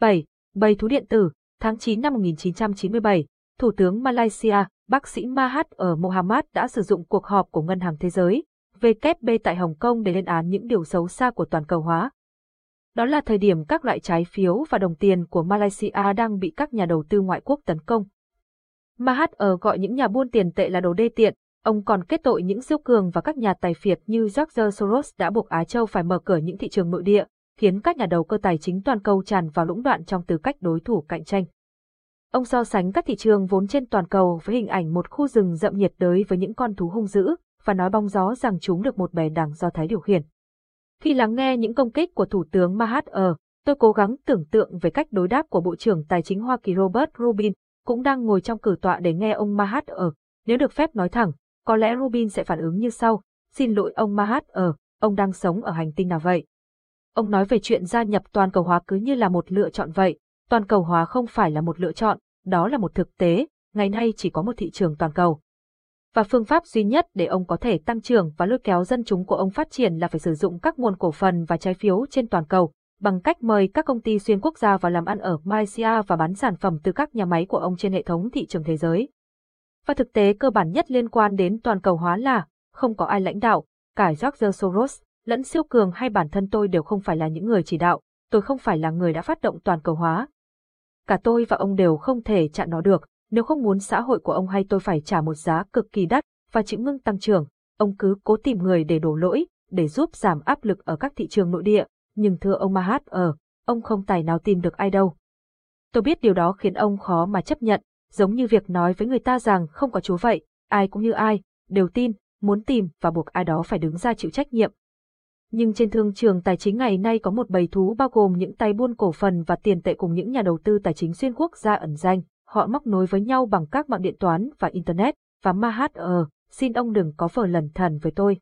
7. Bầy thú điện tử, tháng 9 năm 1997, Thủ tướng Malaysia, bác sĩ Mahat ở Mohamad đã sử dụng cuộc họp của Ngân hàng Thế giới, WB tại Hồng Kông để lên án những điều xấu xa của toàn cầu hóa. Đó là thời điểm các loại trái phiếu và đồng tiền của Malaysia đang bị các nhà đầu tư ngoại quốc tấn công. Mahat ở gọi những nhà buôn tiền tệ là đồ đê tiện, ông còn kết tội những siêu cường và các nhà tài phiệt như George Soros đã buộc Á Châu phải mở cửa những thị trường nội địa, khiến các nhà đầu cơ tài chính toàn cầu tràn vào lũng đoạn trong tư cách đối thủ cạnh tranh. Ông so sánh các thị trường vốn trên toàn cầu với hình ảnh một khu rừng rậm nhiệt đới với những con thú hung dữ, và nói bóng gió rằng chúng được một bè đảng do Thái điều khiển. Khi lắng nghe những công kích của Thủ tướng Mahathir, tôi cố gắng tưởng tượng về cách đối đáp của Bộ trưởng Tài chính Hoa Kỳ Robert Rubin, cũng đang ngồi trong cử tọa để nghe ông Mahathir. Nếu được phép nói thẳng, có lẽ Rubin sẽ phản ứng như sau. Xin lỗi ông Mahathir, ông đang sống ở hành tinh nào vậy? Ông nói về chuyện gia nhập toàn cầu hóa cứ như là một lựa chọn vậy. Toàn cầu hóa không phải là một lựa chọn, đó là một thực tế, ngày nay chỉ có một thị trường toàn cầu. Và phương pháp duy nhất để ông có thể tăng trưởng và lôi kéo dân chúng của ông phát triển là phải sử dụng các nguồn cổ phần và trái phiếu trên toàn cầu, bằng cách mời các công ty xuyên quốc gia vào làm ăn ở Malaysia và bán sản phẩm từ các nhà máy của ông trên hệ thống thị trường thế giới. Và thực tế cơ bản nhất liên quan đến toàn cầu hóa là, không có ai lãnh đạo, cả George Soros, lẫn siêu cường hay bản thân tôi đều không phải là những người chỉ đạo, tôi không phải là người đã phát động toàn cầu hóa. Cả tôi và ông đều không thể chặn nó được, nếu không muốn xã hội của ông hay tôi phải trả một giá cực kỳ đắt và chịu ngưng tăng trưởng, ông cứ cố tìm người để đổ lỗi, để giúp giảm áp lực ở các thị trường nội địa, nhưng thưa ông Mahat ở, ông không tài nào tìm được ai đâu. Tôi biết điều đó khiến ông khó mà chấp nhận, giống như việc nói với người ta rằng không có chúa vậy, ai cũng như ai, đều tin, muốn tìm và buộc ai đó phải đứng ra chịu trách nhiệm. Nhưng trên thương trường tài chính ngày nay có một bầy thú bao gồm những tay buôn cổ phần và tiền tệ cùng những nhà đầu tư tài chính xuyên quốc gia ẩn danh, họ móc nối với nhau bằng các mạng điện toán và Internet, và Mahat ờ, xin ông đừng có vờ lẩn thần với tôi.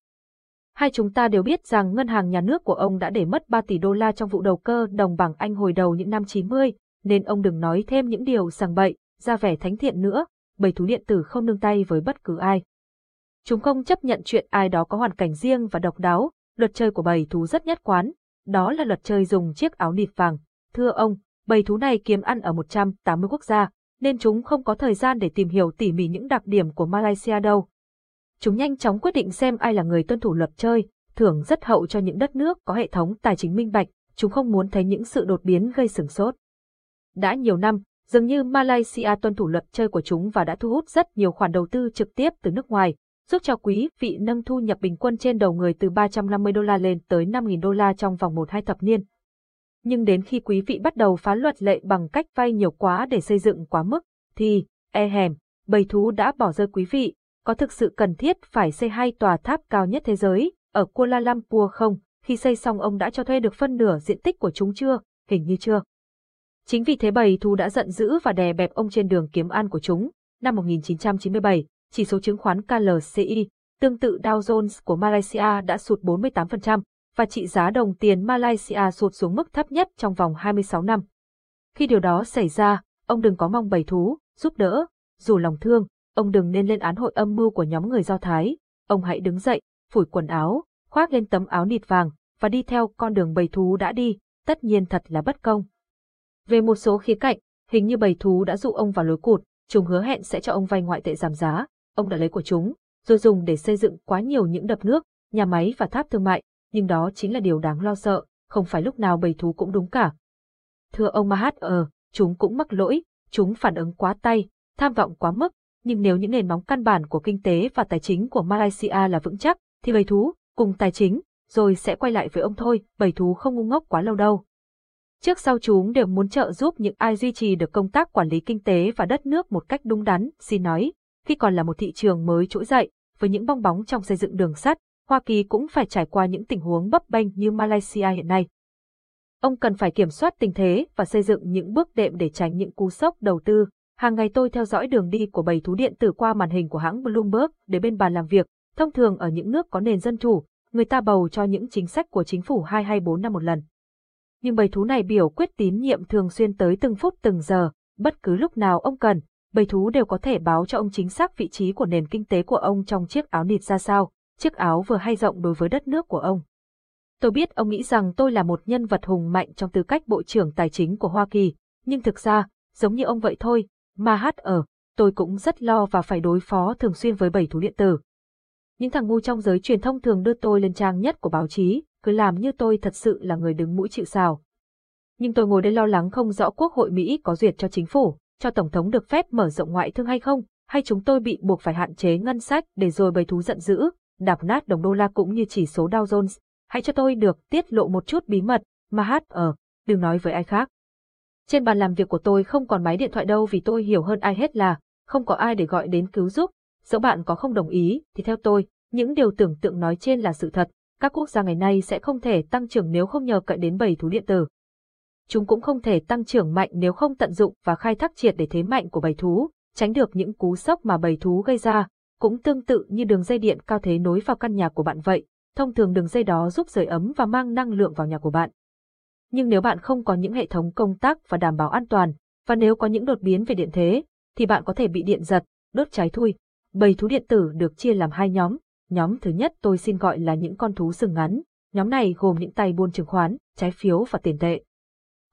Hai chúng ta đều biết rằng ngân hàng nhà nước của ông đã để mất 3 tỷ đô la trong vụ đầu cơ đồng bảng Anh hồi đầu những năm 90, nên ông đừng nói thêm những điều sằng bậy, ra vẻ thánh thiện nữa, bầy thú điện tử không nương tay với bất cứ ai. Chúng không chấp nhận chuyện ai đó có hoàn cảnh riêng và độc đáo, luật chơi của bầy thú rất nhất quán, đó là luật chơi dùng chiếc áo nịt vàng. Thưa ông, bầy thú này kiếm ăn ở 180 quốc gia, nên chúng không có thời gian để tìm hiểu tỉ mỉ những đặc điểm của Malaysia đâu. Chúng nhanh chóng quyết định xem ai là người tuân thủ luật chơi, thưởng rất hậu cho những đất nước có hệ thống tài chính minh bạch, chúng không muốn thấy những sự đột biến gây sửng sốt. Đã nhiều năm, dường như Malaysia tuân thủ luật chơi của chúng và đã thu hút rất nhiều khoản đầu tư trực tiếp từ nước ngoài, giúp cho quý vị nâng thu nhập bình quân trên đầu người từ 350 đô la lên tới 5.000 đô la trong vòng 1-2 thập niên nhưng đến khi quý vị bắt đầu phá luật lệ bằng cách vay nhiều quá để xây dựng quá mức, thì, e hèm, bầy thú đã bỏ rơi quý vị, có thực sự cần thiết phải xây hai tòa tháp cao nhất thế giới, ở Kuala Lumpur không, khi xây xong ông đã cho thuê được phân nửa diện tích của chúng chưa, hình như chưa. Chính vì thế bầy thú đã giận dữ và đè bẹp ông trên đường kiếm ăn của chúng. Năm 1997, chỉ số chứng khoán KLCI, tương tự Dow Jones của Malaysia đã sụt 48%, và trị giá đồng tiền Malaysia sụt xuống mức thấp nhất trong vòng 26 năm. Khi điều đó xảy ra, ông đừng có mong bày thú, giúp đỡ, dù lòng thương, ông đừng nên lên án hội âm mưu của nhóm người Do Thái, ông hãy đứng dậy, phủi quần áo, khoác lên tấm áo nịt vàng, và đi theo con đường bầy thú đã đi, tất nhiên thật là bất công. Về một số khía cạnh, hình như bầy thú đã dụ ông vào lối cụt, chúng hứa hẹn sẽ cho ông vay ngoại tệ giảm giá, ông đã lấy của chúng, rồi dùng để xây dựng quá nhiều những đập nước, nhà máy và tháp thương mại, nhưng đó chính là điều đáng lo sợ, không phải lúc nào bầy thú cũng đúng cả. Thưa ông Mahat ờ, chúng cũng mắc lỗi, chúng phản ứng quá tay, tham vọng quá mức, nhưng nếu những nền móng căn bản của kinh tế và tài chính của Malaysia là vững chắc, thì bầy thú, cùng tài chính, rồi sẽ quay lại với ông thôi, bầy thú không ngu ngốc quá lâu đâu. Trước sau chúng đều muốn trợ giúp những ai duy trì được công tác quản lý kinh tế và đất nước một cách đúng đắn, xin nói, khi còn là một thị trường mới trỗi dậy, với những bong bóng trong xây dựng đường sắt, Hoa Kỳ cũng phải trải qua những tình huống bấp bênh như Malaysia hiện nay. Ông cần phải kiểm soát tình thế và xây dựng những bước đệm để tránh những cú sốc đầu tư. Hàng ngày tôi theo dõi đường đi của bầy thú điện tử qua màn hình của hãng Bloomberg để bên bàn làm việc. Thông thường ở những nước có nền dân chủ, người ta bầu cho những chính sách của chính phủ 224 năm một lần. Nhưng bầy thú này biểu quyết tín nhiệm thường xuyên tới từng phút từng giờ, bất cứ lúc nào ông cần, bầy thú đều có thể báo cho ông chính xác vị trí của nền kinh tế của ông trong chiếc áo nịt ra sao chiếc áo vừa hay rộng đối với đất nước của ông. Tôi biết ông nghĩ rằng tôi là một nhân vật hùng mạnh trong tư cách Bộ trưởng Tài chính của Hoa Kỳ, nhưng thực ra, giống như ông vậy thôi, mà hát ở, tôi cũng rất lo và phải đối phó thường xuyên với bảy thú điện tử. Những thằng ngu trong giới truyền thông thường đưa tôi lên trang nhất của báo chí, cứ làm như tôi thật sự là người đứng mũi chịu sào. Nhưng tôi ngồi đây lo lắng không rõ Quốc hội Mỹ có duyệt cho chính phủ, cho Tổng thống được phép mở rộng ngoại thương hay không, hay chúng tôi bị buộc phải hạn chế ngân sách để rồi bầy thú giận dữ, đạp nát đồng đô la cũng như chỉ số Dow Jones. Hãy cho tôi được tiết lộ một chút bí mật, mà hát ở, đừng nói với ai khác. Trên bàn làm việc của tôi không còn máy điện thoại đâu vì tôi hiểu hơn ai hết là, không có ai để gọi đến cứu giúp. Dẫu bạn có không đồng ý, thì theo tôi, những điều tưởng tượng nói trên là sự thật. Các quốc gia ngày nay sẽ không thể tăng trưởng nếu không nhờ cậy đến bầy thú điện tử. Chúng cũng không thể tăng trưởng mạnh nếu không tận dụng và khai thác triệt để thế mạnh của bầy thú, tránh được những cú sốc mà bầy thú gây ra, cũng tương tự như đường dây điện cao thế nối vào căn nhà của bạn vậy. Thông thường đường dây đó giúp sưởi ấm và mang năng lượng vào nhà của bạn. Nhưng nếu bạn không có những hệ thống công tác và đảm bảo an toàn, và nếu có những đột biến về điện thế, thì bạn có thể bị điện giật, đốt cháy thui. Bầy thú điện tử được chia làm hai nhóm. Nhóm thứ nhất tôi xin gọi là những con thú sừng ngắn. Nhóm này gồm những tay buôn chứng khoán, trái phiếu và tiền tệ.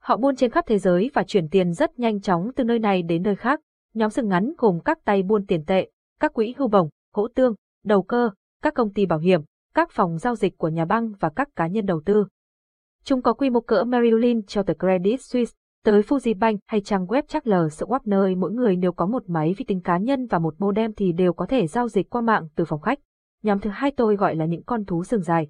Họ buôn trên khắp thế giới và chuyển tiền rất nhanh chóng từ nơi này đến nơi khác. Nhóm sừng ngắn gồm các tay buôn tiền tệ, các quỹ hưu bổng, hỗ tương, đầu cơ, các công ty bảo hiểm, các phòng giao dịch của nhà băng và các cá nhân đầu tư. Chúng có quy mô cỡ Merrill Lynch cho tới Credit Suisse, tới Fuji Bank hay trang web chắc lờ Swap nơi mỗi người nếu có một máy vi tính cá nhân và một modem thì đều có thể giao dịch qua mạng từ phòng khách. Nhóm thứ hai tôi gọi là những con thú sừng dài.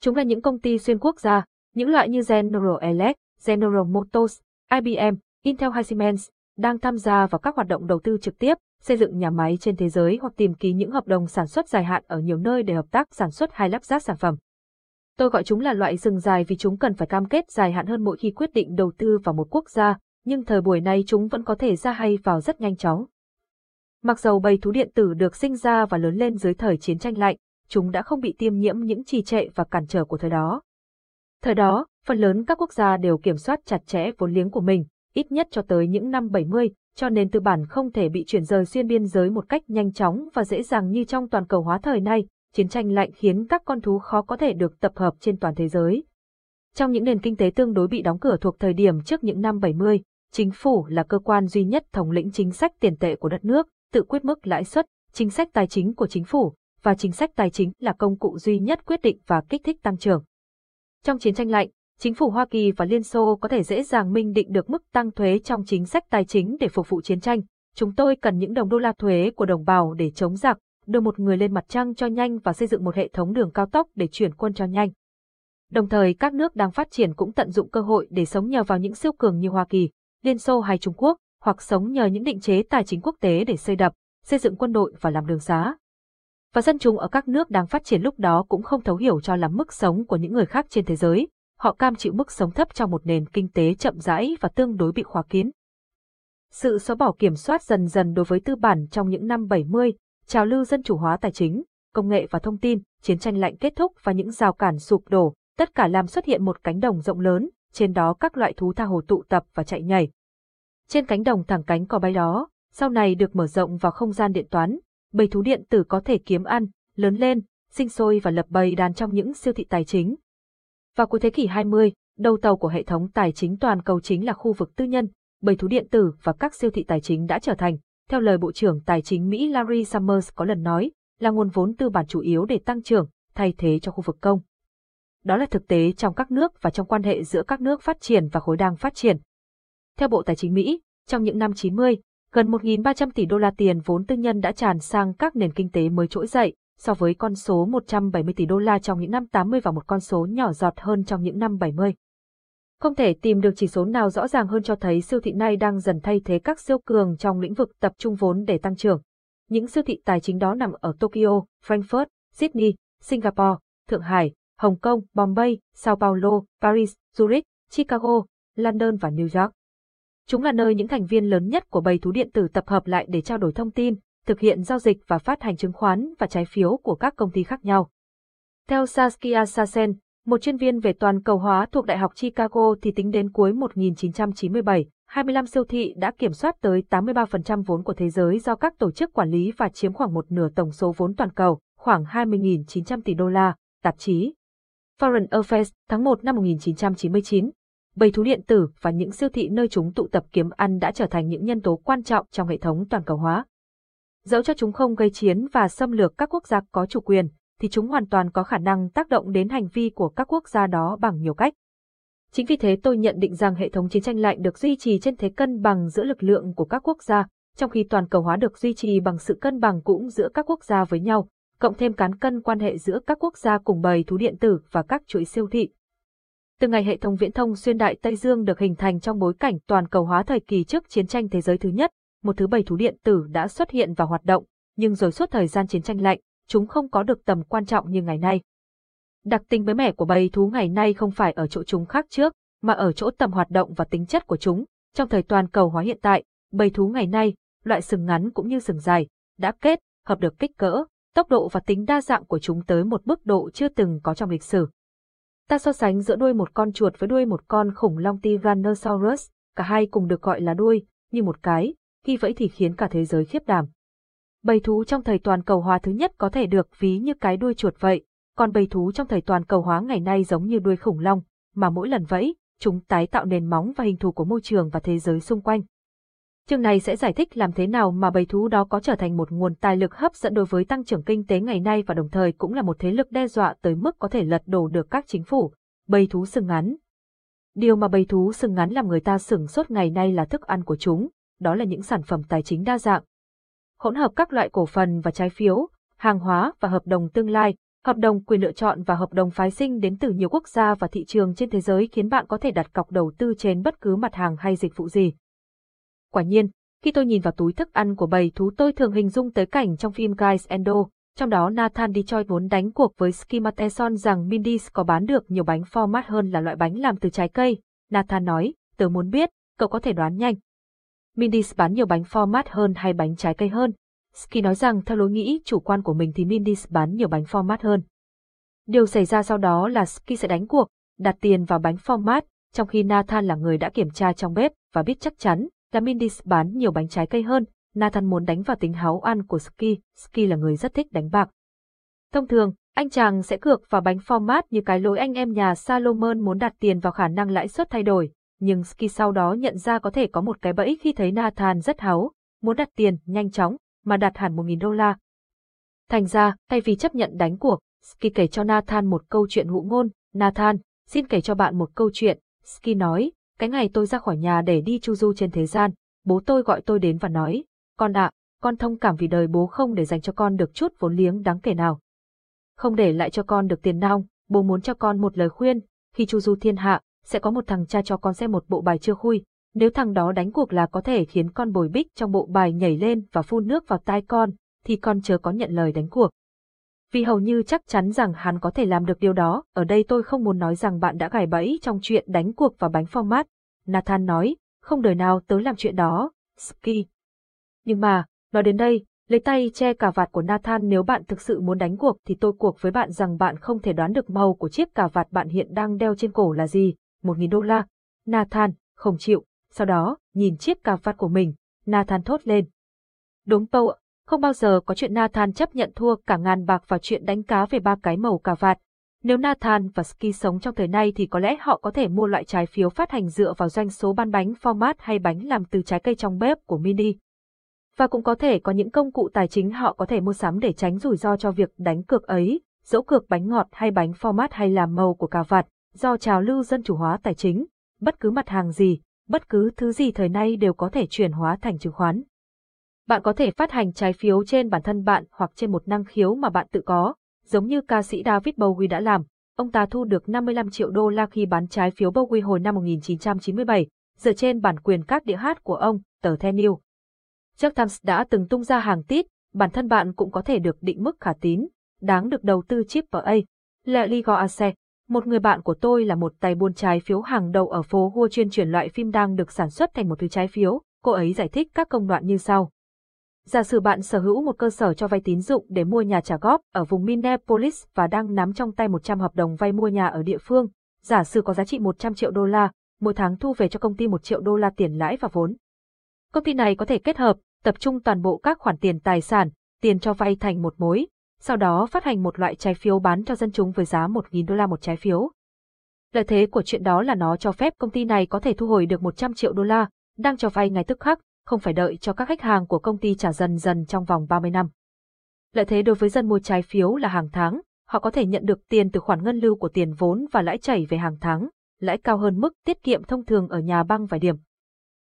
Chúng là những công ty xuyên quốc gia, những loại như General Electric, General Motors, IBM, Intel hay Siemens, đang tham gia vào các hoạt động đầu tư trực tiếp, xây dựng nhà máy trên thế giới hoặc tìm ký những hợp đồng sản xuất dài hạn ở nhiều nơi để hợp tác sản xuất hay lắp ráp sản phẩm. Tôi gọi chúng là loại rừng dài vì chúng cần phải cam kết dài hạn hơn mỗi khi quyết định đầu tư vào một quốc gia, nhưng thời buổi này chúng vẫn có thể ra hay vào rất nhanh chóng. Mặc dầu bầy thú điện tử được sinh ra và lớn lên dưới thời chiến tranh lạnh, chúng đã không bị tiêm nhiễm những trì trệ và cản trở của thời đó. Thời đó, phần lớn các quốc gia đều kiểm soát chặt chẽ vốn liếng của mình, ít nhất cho tới những năm 70, cho nên tư bản không thể bị chuyển rời xuyên biên giới một cách nhanh chóng và dễ dàng như trong toàn cầu hóa thời nay, chiến tranh lạnh khiến các con thú khó có thể được tập hợp trên toàn thế giới. Trong những nền kinh tế tương đối bị đóng cửa thuộc thời điểm trước những năm 70, chính phủ là cơ quan duy nhất thống lĩnh chính sách tiền tệ của đất nước, tự quyết mức lãi suất, chính sách tài chính của chính phủ, và chính sách tài chính là công cụ duy nhất quyết định và kích thích tăng trưởng. Trong chiến tranh lạnh, chính phủ Hoa Kỳ và Liên Xô có thể dễ dàng minh định được mức tăng thuế trong chính sách tài chính để phục vụ chiến tranh. Chúng tôi cần những đồng đô la thuế của đồng bào để chống giặc, đưa một người lên mặt trăng cho nhanh và xây dựng một hệ thống đường cao tốc để chuyển quân cho nhanh. Đồng thời các nước đang phát triển cũng tận dụng cơ hội để sống nhờ vào những siêu cường như Hoa Kỳ, Liên Xô hay Trung Quốc, hoặc sống nhờ những định chế tài chính quốc tế để xây đập, xây dựng quân đội và làm đường xá. Và dân chúng ở các nước đang phát triển lúc đó cũng không thấu hiểu cho lắm mức sống của những người khác trên thế giới, họ cam chịu mức sống thấp trong một nền kinh tế chậm rãi và tương đối bị khóa kín. Sự xóa bỏ kiểm soát dần dần đối với tư bản trong những năm 70, trào lưu dân chủ hóa tài chính, công nghệ và thông tin, chiến tranh lạnh kết thúc và những rào cản sụp đổ, tất cả làm xuất hiện một cánh đồng rộng lớn, trên đó các loại thú tha hồ tụ tập và chạy nhảy. Trên cánh đồng thẳng cánh cò bay đó, sau này được mở rộng vào không gian điện toán, bầy thú điện tử có thể kiếm ăn, lớn lên, sinh sôi và lập bầy đàn trong những siêu thị tài chính. Vào cuối thế kỷ 20, đầu tàu của hệ thống tài chính toàn cầu chính là khu vực tư nhân, bầy thú điện tử và các siêu thị tài chính đã trở thành theo lời Bộ trưởng Tài chính Mỹ Larry Summers có lần nói, là nguồn vốn tư bản chủ yếu để tăng trưởng, thay thế cho khu vực công. Đó là thực tế trong các nước và trong quan hệ giữa các nước phát triển và khối đang phát triển. Theo Bộ Tài chính Mỹ, trong những năm 90, gần 1.300 tỷ đô la tiền vốn tư nhân đã tràn sang các nền kinh tế mới trỗi dậy, so với con số 170 tỷ đô la trong những năm 80 và một con số nhỏ giọt hơn trong những năm 70. Không thể tìm được chỉ số nào rõ ràng hơn cho thấy siêu thị này đang dần thay thế các siêu cường trong lĩnh vực tập trung vốn để tăng trưởng. Những siêu thị tài chính đó nằm ở Tokyo, Frankfurt, Sydney, Singapore, Thượng Hải, Hồng Kông, Bombay, Sao Paulo, Paris, Zurich, Chicago, London và New York. Chúng là nơi những thành viên lớn nhất của bầy thú điện tử tập hợp lại để trao đổi thông tin, thực hiện giao dịch và phát hành chứng khoán và trái phiếu của các công ty khác nhau. Theo Saskia Sassen, một chuyên viên về toàn cầu hóa thuộc Đại học Chicago thì tính đến cuối 1997, 25 siêu thị đã kiểm soát tới 83% vốn của thế giới do các tổ chức quản lý và chiếm khoảng một nửa tổng số vốn toàn cầu, khoảng 20.900 tỷ đô la, tạp chí. Foreign Affairs, tháng 1 năm 1999. Bầy thú điện tử và những siêu thị nơi chúng tụ tập kiếm ăn đã trở thành những nhân tố quan trọng trong hệ thống toàn cầu hóa. Dẫu cho chúng không gây chiến và xâm lược các quốc gia có chủ quyền, thì chúng hoàn toàn có khả năng tác động đến hành vi của các quốc gia đó bằng nhiều cách. Chính vì thế tôi nhận định rằng hệ thống chiến tranh lạnh được duy trì trên thế cân bằng giữa lực lượng của các quốc gia, trong khi toàn cầu hóa được duy trì bằng sự cân bằng cũng giữa các quốc gia với nhau, cộng thêm cán cân quan hệ giữa các quốc gia cùng bầy thú điện tử và các chuỗi siêu thị. Từ ngày hệ thống viễn thông xuyên đại Tây Dương được hình thành trong bối cảnh toàn cầu hóa thời kỳ trước chiến tranh thế giới thứ nhất, một thứ bầy thú điện tử đã xuất hiện và hoạt động, nhưng rồi suốt thời gian chiến tranh lạnh, chúng không có được tầm quan trọng như ngày nay. Đặc tính mới mẻ của bầy thú ngày nay không phải ở chỗ chúng khác trước, mà ở chỗ tầm hoạt động và tính chất của chúng. Trong thời toàn cầu hóa hiện tại, bầy thú ngày nay, loại sừng ngắn cũng như sừng dài, đã kết, hợp được kích cỡ, tốc độ và tính đa dạng của chúng tới một mức độ chưa từng có trong lịch sử. Ta so sánh giữa đuôi một con chuột với đuôi một con khủng long Tyrannosaurus, cả hai cùng được gọi là đuôi, như một cái, khi vẫy thì khiến cả thế giới khiếp đảm. Bầy thú trong thời toàn cầu hóa thứ nhất có thể được ví như cái đuôi chuột vậy, còn bầy thú trong thời toàn cầu hóa ngày nay giống như đuôi khủng long, mà mỗi lần vẫy, chúng tái tạo nền móng và hình thù của môi trường và thế giới xung quanh. Chương này sẽ giải thích làm thế nào mà bầy thú đó có trở thành một nguồn tài lực hấp dẫn đối với tăng trưởng kinh tế ngày nay và đồng thời cũng là một thế lực đe dọa tới mức có thể lật đổ được các chính phủ. Bầy thú sừng ngắn Điều mà bầy thú sừng ngắn làm người ta sửng sốt ngày nay là thức ăn của chúng, đó là những sản phẩm tài chính đa dạng. Hỗn hợp các loại cổ phần và trái phiếu, hàng hóa và hợp đồng tương lai, hợp đồng quyền lựa chọn và hợp đồng phái sinh đến từ nhiều quốc gia và thị trường trên thế giới khiến bạn có thể đặt cọc đầu tư trên bất cứ mặt hàng hay dịch vụ gì. Quả nhiên, khi tôi nhìn vào túi thức ăn của bầy thú tôi thường hình dung tới cảnh trong phim Guys Endo, trong đó Nathan Detroit muốn đánh cuộc với Skimateson rằng Mindy's có bán được nhiều bánh format hơn là loại bánh làm từ trái cây. Nathan nói, tớ muốn biết, cậu có thể đoán nhanh. Mindy's bán nhiều bánh format hơn hay bánh trái cây hơn? Ski nói rằng theo lối nghĩ chủ quan của mình thì Mindy's bán nhiều bánh format hơn. Điều xảy ra sau đó là Ski sẽ đánh cuộc, đặt tiền vào bánh format, trong khi Nathan là người đã kiểm tra trong bếp và biết chắc chắn là Mindis bán nhiều bánh trái cây hơn, Nathan muốn đánh vào tính háo ăn của Ski, Ski là người rất thích đánh bạc. Thông thường, anh chàng sẽ cược vào bánh format như cái lối anh em nhà Salomon muốn đặt tiền vào khả năng lãi suất thay đổi, nhưng Ski sau đó nhận ra có thể có một cái bẫy khi thấy Nathan rất háo, muốn đặt tiền nhanh chóng, mà đặt hẳn 1.000 đô la. Thành ra, thay vì chấp nhận đánh cuộc, Ski kể cho Nathan một câu chuyện ngụ ngôn, Nathan, xin kể cho bạn một câu chuyện, Ski nói, cái ngày tôi ra khỏi nhà để đi chu du trên thế gian, bố tôi gọi tôi đến và nói, con ạ, con thông cảm vì đời bố không để dành cho con được chút vốn liếng đáng kể nào. Không để lại cho con được tiền nong, bố muốn cho con một lời khuyên, khi chu du thiên hạ, sẽ có một thằng cha cho con xem một bộ bài chưa khui, nếu thằng đó đánh cuộc là có thể khiến con bồi bích trong bộ bài nhảy lên và phun nước vào tai con, thì con chớ có nhận lời đánh cuộc vì hầu như chắc chắn rằng hắn có thể làm được điều đó, ở đây tôi không muốn nói rằng bạn đã gài bẫy trong chuyện đánh cuộc và bánh format. Nathan nói, không đời nào tớ làm chuyện đó, Ski. Nhưng mà, nói đến đây, lấy tay che cà vạt của Nathan nếu bạn thực sự muốn đánh cuộc thì tôi cuộc với bạn rằng bạn không thể đoán được màu của chiếc cà vạt bạn hiện đang đeo trên cổ là gì, một nghìn đô la. Nathan, không chịu, sau đó, nhìn chiếc cà vạt của mình, Nathan thốt lên. Đúng Paul, không bao giờ có chuyện Nathan chấp nhận thua cả ngàn bạc vào chuyện đánh cá về ba cái màu cà vạt. Nếu Nathan và Ski sống trong thời nay thì có lẽ họ có thể mua loại trái phiếu phát hành dựa vào doanh số ban bánh format hay bánh làm từ trái cây trong bếp của Mini. Và cũng có thể có những công cụ tài chính họ có thể mua sắm để tránh rủi ro cho việc đánh cược ấy, dẫu cược bánh ngọt hay bánh format hay làm màu của cà vạt, do trào lưu dân chủ hóa tài chính, bất cứ mặt hàng gì, bất cứ thứ gì thời nay đều có thể chuyển hóa thành chứng khoán. Bạn có thể phát hành trái phiếu trên bản thân bạn hoặc trên một năng khiếu mà bạn tự có, giống như ca sĩ David Bowie đã làm. Ông ta thu được 55 triệu đô la khi bán trái phiếu Bowie hồi năm 1997, dựa trên bản quyền các đĩa hát của ông, tờ The New. Jack Times đã từng tung ra hàng tít, bản thân bạn cũng có thể được định mức khả tín, đáng được đầu tư chip vào A. Lely Goase, một người bạn của tôi là một tay buôn trái phiếu hàng đầu ở phố Hua chuyên chuyển loại phim đang được sản xuất thành một thứ trái phiếu. Cô ấy giải thích các công đoạn như sau. Giả sử bạn sở hữu một cơ sở cho vay tín dụng để mua nhà trả góp ở vùng Minneapolis và đang nắm trong tay 100 hợp đồng vay mua nhà ở địa phương, giả sử có giá trị 100 triệu đô la, mỗi tháng thu về cho công ty 1 triệu đô la tiền lãi và vốn. Công ty này có thể kết hợp, tập trung toàn bộ các khoản tiền tài sản, tiền cho vay thành một mối, sau đó phát hành một loại trái phiếu bán cho dân chúng với giá 1.000 đô la một trái phiếu. Lợi thế của chuyện đó là nó cho phép công ty này có thể thu hồi được 100 triệu đô la, đang cho vay ngay tức khắc, không phải đợi cho các khách hàng của công ty trả dần dần trong vòng 30 năm. Lợi thế đối với dân mua trái phiếu là hàng tháng, họ có thể nhận được tiền từ khoản ngân lưu của tiền vốn và lãi chảy về hàng tháng, lãi cao hơn mức tiết kiệm thông thường ở nhà băng vài điểm.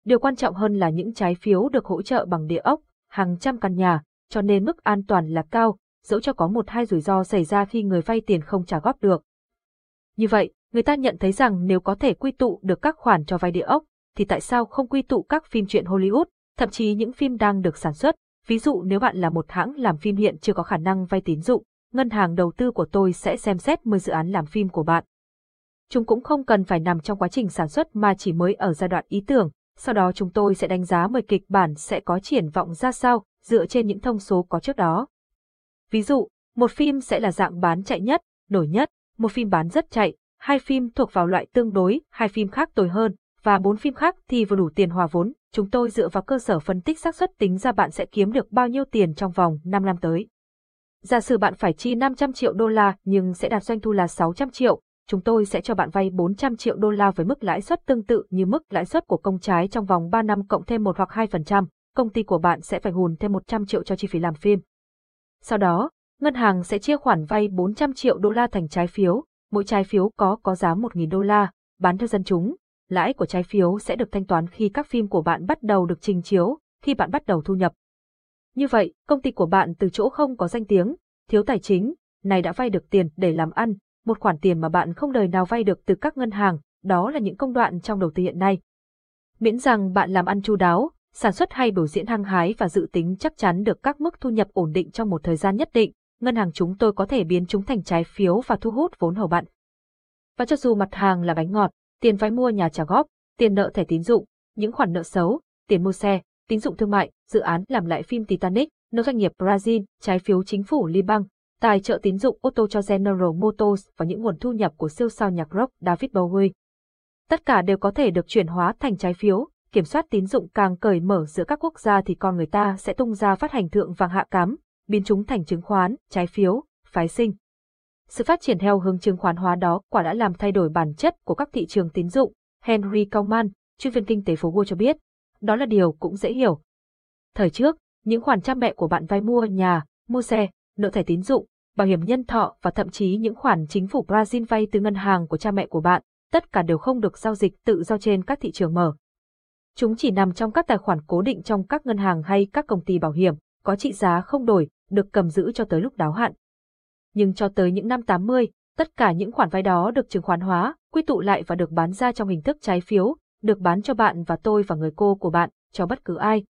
Điều quan trọng hơn là những trái phiếu được hỗ trợ bằng địa ốc, hàng trăm căn nhà, cho nên mức an toàn là cao, dẫu cho có một hai rủi ro xảy ra khi người vay tiền không trả góp được. Như vậy, người ta nhận thấy rằng nếu có thể quy tụ được các khoản cho vay địa ốc, thì tại sao không quy tụ các phim truyện Hollywood, thậm chí những phim đang được sản xuất, ví dụ nếu bạn là một hãng làm phim hiện chưa có khả năng vay tín dụng, ngân hàng đầu tư của tôi sẽ xem xét 10 dự án làm phim của bạn. Chúng cũng không cần phải nằm trong quá trình sản xuất mà chỉ mới ở giai đoạn ý tưởng, sau đó chúng tôi sẽ đánh giá 10 kịch bản sẽ có triển vọng ra sao, dựa trên những thông số có trước đó. Ví dụ, một phim sẽ là dạng bán chạy nhất, nổi nhất, một phim bán rất chạy, hai phim thuộc vào loại tương đối, hai phim khác tồi hơn, và bốn phim khác thì vừa đủ tiền hòa vốn. Chúng tôi dựa vào cơ sở phân tích xác suất tính ra bạn sẽ kiếm được bao nhiêu tiền trong vòng 5 năm tới. Giả sử bạn phải chi 500 triệu đô la nhưng sẽ đạt doanh thu là 600 triệu, chúng tôi sẽ cho bạn vay 400 triệu đô la với mức lãi suất tương tự như mức lãi suất của công trái trong vòng 3 năm cộng thêm 1 hoặc 2%, công ty của bạn sẽ phải hùn thêm 100 triệu cho chi phí làm phim. Sau đó, ngân hàng sẽ chia khoản vay 400 triệu đô la thành trái phiếu, mỗi trái phiếu có có giá 1.000 đô la, bán cho dân chúng. Lãi của trái phiếu sẽ được thanh toán khi các phim của bạn bắt đầu được trình chiếu, khi bạn bắt đầu thu nhập. Như vậy, công ty của bạn từ chỗ không có danh tiếng, thiếu tài chính, này đã vay được tiền để làm ăn, một khoản tiền mà bạn không đời nào vay được từ các ngân hàng, đó là những công đoạn trong đầu tư hiện nay. Miễn rằng bạn làm ăn chu đáo, sản xuất hay biểu diễn hăng hái và dự tính chắc chắn được các mức thu nhập ổn định trong một thời gian nhất định, ngân hàng chúng tôi có thể biến chúng thành trái phiếu và thu hút vốn hầu bạn. Và cho dù mặt hàng là bánh ngọt, tiền vay mua nhà trả góp, tiền nợ thẻ tín dụng, những khoản nợ xấu, tiền mua xe, tín dụng thương mại, dự án làm lại phim Titanic, nợ doanh nghiệp Brazil, trái phiếu chính phủ Liban, tài trợ tín dụng ô tô cho General Motors và những nguồn thu nhập của siêu sao nhạc rock David Bowie. Tất cả đều có thể được chuyển hóa thành trái phiếu, kiểm soát tín dụng càng cởi mở giữa các quốc gia thì con người ta sẽ tung ra phát hành thượng vàng hạ cám, biến chúng thành chứng khoán, trái phiếu, phái sinh. Sự phát triển theo hướng chứng khoán hóa đó quả đã làm thay đổi bản chất của các thị trường tín dụng, Henry Kaufman, chuyên viên kinh tế phố Wall cho biết. Đó là điều cũng dễ hiểu. Thời trước, những khoản cha mẹ của bạn vay mua nhà, mua xe, nợ thẻ tín dụng, bảo hiểm nhân thọ và thậm chí những khoản chính phủ Brazil vay từ ngân hàng của cha mẹ của bạn, tất cả đều không được giao dịch tự do trên các thị trường mở. Chúng chỉ nằm trong các tài khoản cố định trong các ngân hàng hay các công ty bảo hiểm, có trị giá không đổi, được cầm giữ cho tới lúc đáo hạn. Nhưng cho tới những năm 80, tất cả những khoản vay đó được chứng khoán hóa, quy tụ lại và được bán ra trong hình thức trái phiếu, được bán cho bạn và tôi và người cô của bạn, cho bất cứ ai.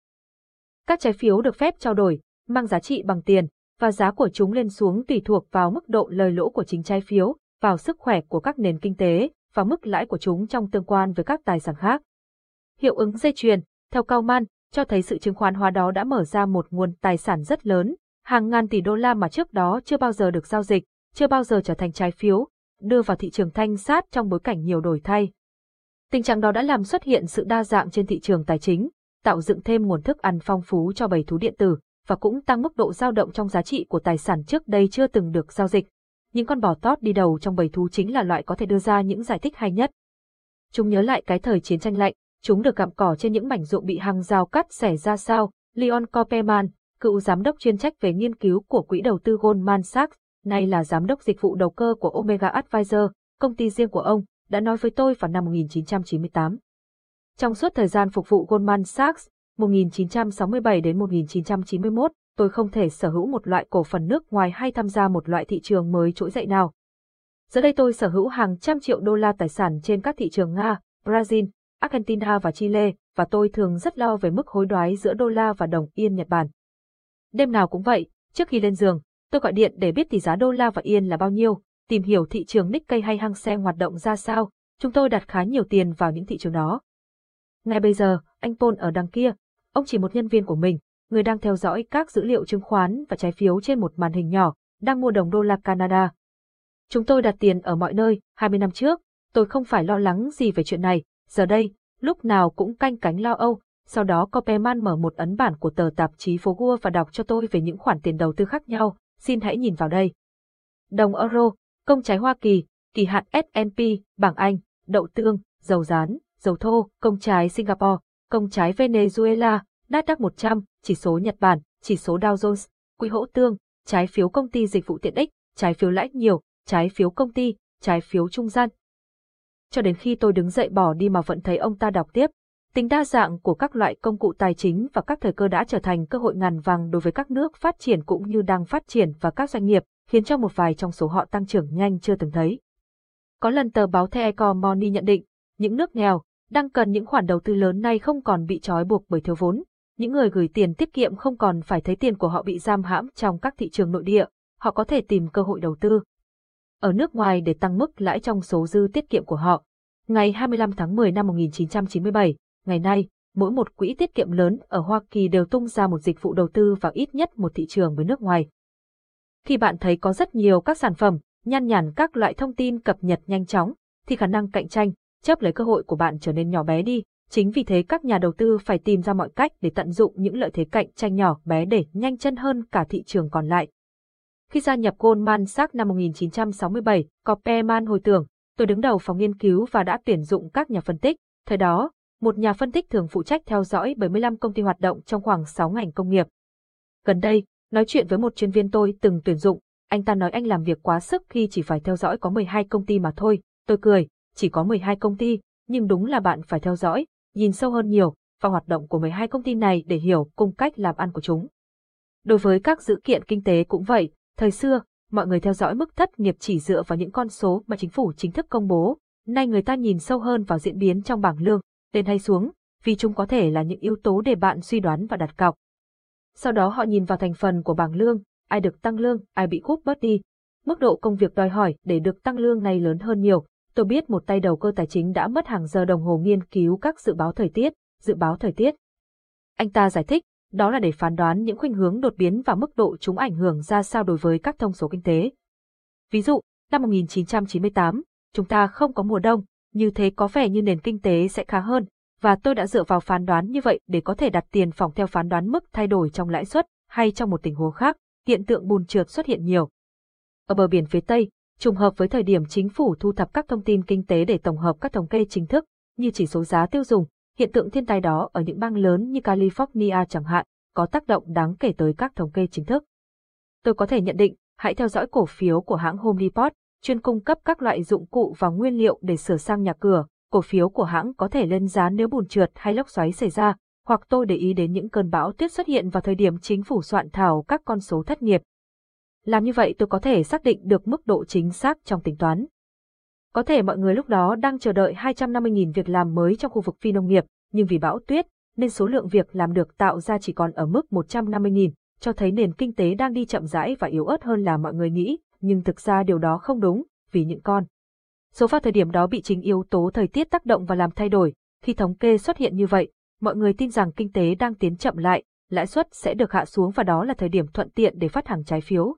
Các trái phiếu được phép trao đổi, mang giá trị bằng tiền, và giá của chúng lên xuống tùy thuộc vào mức độ lời lỗ của chính trái phiếu, vào sức khỏe của các nền kinh tế, và mức lãi của chúng trong tương quan với các tài sản khác. Hiệu ứng dây chuyền, theo Cao Man, cho thấy sự chứng khoán hóa đó đã mở ra một nguồn tài sản rất lớn, hàng ngàn tỷ đô la mà trước đó chưa bao giờ được giao dịch, chưa bao giờ trở thành trái phiếu, đưa vào thị trường thanh sát trong bối cảnh nhiều đổi thay. Tình trạng đó đã làm xuất hiện sự đa dạng trên thị trường tài chính, tạo dựng thêm nguồn thức ăn phong phú cho bầy thú điện tử, và cũng tăng mức độ dao động trong giá trị của tài sản trước đây chưa từng được giao dịch. Những con bò tót đi đầu trong bầy thú chính là loại có thể đưa ra những giải thích hay nhất. Chúng nhớ lại cái thời chiến tranh lạnh, chúng được gặm cỏ trên những mảnh ruộng bị hàng rào cắt xẻ ra sao. Leon Kopperman, cựu giám đốc chuyên trách về nghiên cứu của quỹ đầu tư Goldman Sachs, nay là giám đốc dịch vụ đầu cơ của Omega Advisor, công ty riêng của ông, đã nói với tôi vào năm 1998. Trong suốt thời gian phục vụ Goldman Sachs, 1967 đến 1991, tôi không thể sở hữu một loại cổ phần nước ngoài hay tham gia một loại thị trường mới trỗi dậy nào. Giờ đây tôi sở hữu hàng trăm triệu đô la tài sản trên các thị trường Nga, Brazil, Argentina và Chile, và tôi thường rất lo về mức hối đoái giữa đô la và đồng yên Nhật Bản. Đêm nào cũng vậy, trước khi lên giường, tôi gọi điện để biết tỷ giá đô la và yên là bao nhiêu, tìm hiểu thị trường Nikkei hay Hang Seng hoạt động ra sao, chúng tôi đặt khá nhiều tiền vào những thị trường đó. Ngay bây giờ, anh Paul ở đằng kia, ông chỉ một nhân viên của mình, người đang theo dõi các dữ liệu chứng khoán và trái phiếu trên một màn hình nhỏ, đang mua đồng đô la Canada. Chúng tôi đặt tiền ở mọi nơi, 20 năm trước, tôi không phải lo lắng gì về chuyện này, giờ đây, lúc nào cũng canh cánh lo âu, sau đó Copperman mở một ấn bản của tờ tạp chí phố Gua và đọc cho tôi về những khoản tiền đầu tư khác nhau, xin hãy nhìn vào đây. Đồng euro, công trái Hoa Kỳ, kỳ hạn S&P, bảng Anh, đậu tương, dầu rán, dầu thô, công trái Singapore, công trái Venezuela, Nasdaq 100, chỉ số Nhật Bản, chỉ số Dow Jones, quỹ hỗ tương, trái phiếu công ty dịch vụ tiện ích, trái phiếu lãi nhiều, trái phiếu công ty, trái phiếu trung gian. Cho đến khi tôi đứng dậy bỏ đi mà vẫn thấy ông ta đọc tiếp, tính đa dạng của các loại công cụ tài chính và các thời cơ đã trở thành cơ hội ngàn vàng đối với các nước phát triển cũng như đang phát triển và các doanh nghiệp, khiến cho một vài trong số họ tăng trưởng nhanh chưa từng thấy. Có lần tờ báo The Economy nhận định, những nước nghèo, đang cần những khoản đầu tư lớn nay không còn bị trói buộc bởi thiếu vốn. Những người gửi tiền tiết kiệm không còn phải thấy tiền của họ bị giam hãm trong các thị trường nội địa, họ có thể tìm cơ hội đầu tư ở nước ngoài để tăng mức lãi trong số dư tiết kiệm của họ. Ngày 25 tháng 10 năm 1997, ngày nay, mỗi một quỹ tiết kiệm lớn ở Hoa Kỳ đều tung ra một dịch vụ đầu tư vào ít nhất một thị trường với nước ngoài. Khi bạn thấy có rất nhiều các sản phẩm, nhăn nhản các loại thông tin cập nhật nhanh chóng, thì khả năng cạnh tranh, chấp lấy cơ hội của bạn trở nên nhỏ bé đi. Chính vì thế các nhà đầu tư phải tìm ra mọi cách để tận dụng những lợi thế cạnh tranh nhỏ bé để nhanh chân hơn cả thị trường còn lại. Khi gia nhập Goldman Sachs năm 1967, Copperman hồi tưởng, tôi đứng đầu phòng nghiên cứu và đã tuyển dụng các nhà phân tích. Thời đó, một nhà phân tích thường phụ trách theo dõi 75 công ty hoạt động trong khoảng 6 ngành công nghiệp. Gần đây, nói chuyện với một chuyên viên tôi từng tuyển dụng, anh ta nói anh làm việc quá sức khi chỉ phải theo dõi có 12 công ty mà thôi. Tôi cười, chỉ có 12 công ty, nhưng đúng là bạn phải theo dõi, nhìn sâu hơn nhiều vào hoạt động của 12 công ty này để hiểu cung cách làm ăn của chúng. Đối với các dữ kiện kinh tế cũng vậy, thời xưa, mọi người theo dõi mức thất nghiệp chỉ dựa vào những con số mà chính phủ chính thức công bố, nay người ta nhìn sâu hơn vào diễn biến trong bảng lương, lên hay xuống, vì chúng có thể là những yếu tố để bạn suy đoán và đặt cọc. Sau đó họ nhìn vào thành phần của bảng lương, ai được tăng lương, ai bị cúp bớt đi. Mức độ công việc đòi hỏi để được tăng lương này lớn hơn nhiều, Tôi biết một tay đầu cơ tài chính đã mất hàng giờ đồng hồ nghiên cứu các dự báo thời tiết, dự báo thời tiết. Anh ta giải thích, đó là để phán đoán những khuynh hướng đột biến và mức độ chúng ảnh hưởng ra sao đối với các thông số kinh tế. Ví dụ, năm 1998, chúng ta không có mùa đông, như thế có vẻ như nền kinh tế sẽ khá hơn, và tôi đã dựa vào phán đoán như vậy để có thể đặt tiền phòng theo phán đoán mức thay đổi trong lãi suất hay trong một tình huống khác, hiện tượng bùn trượt xuất hiện nhiều. Ở bờ biển phía Tây, trùng hợp với thời điểm chính phủ thu thập các thông tin kinh tế để tổng hợp các thống kê chính thức, như chỉ số giá tiêu dùng, hiện tượng thiên tai đó ở những bang lớn như California chẳng hạn, có tác động đáng kể tới các thống kê chính thức. Tôi có thể nhận định, hãy theo dõi cổ phiếu của hãng Home Depot, chuyên cung cấp các loại dụng cụ và nguyên liệu để sửa sang nhà cửa, cổ phiếu của hãng có thể lên giá nếu bùn trượt hay lốc xoáy xảy ra, hoặc tôi để ý đến những cơn bão tuyết xuất hiện vào thời điểm chính phủ soạn thảo các con số thất nghiệp, làm như vậy tôi có thể xác định được mức độ chính xác trong tính toán. Có thể mọi người lúc đó đang chờ đợi 250.000 việc làm mới trong khu vực phi nông nghiệp, nhưng vì bão tuyết, nên số lượng việc làm được tạo ra chỉ còn ở mức 150.000, cho thấy nền kinh tế đang đi chậm rãi và yếu ớt hơn là mọi người nghĩ, nhưng thực ra điều đó không đúng, vì những con. Số vào thời điểm đó bị chính yếu tố thời tiết tác động và làm thay đổi, khi thống kê xuất hiện như vậy, mọi người tin rằng kinh tế đang tiến chậm lại, lãi suất sẽ được hạ xuống và đó là thời điểm thuận tiện để phát hành trái phiếu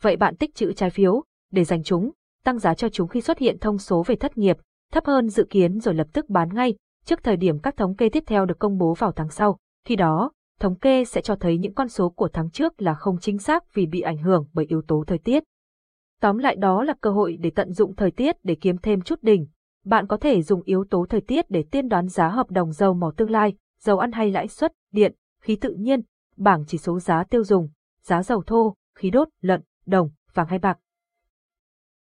vậy bạn tích trữ trái phiếu, để dành chúng, tăng giá cho chúng khi xuất hiện thông số về thất nghiệp, thấp hơn dự kiến rồi lập tức bán ngay, trước thời điểm các thống kê tiếp theo được công bố vào tháng sau. Khi đó, thống kê sẽ cho thấy những con số của tháng trước là không chính xác vì bị ảnh hưởng bởi yếu tố thời tiết. Tóm lại đó là cơ hội để tận dụng thời tiết để kiếm thêm chút đỉnh. Bạn có thể dùng yếu tố thời tiết để tiên đoán giá hợp đồng dầu mỏ tương lai, dầu ăn hay lãi suất, điện, khí tự nhiên, bảng chỉ số giá tiêu dùng, giá dầu thô, khí đốt, lợn, đồng, vàng hay bạc.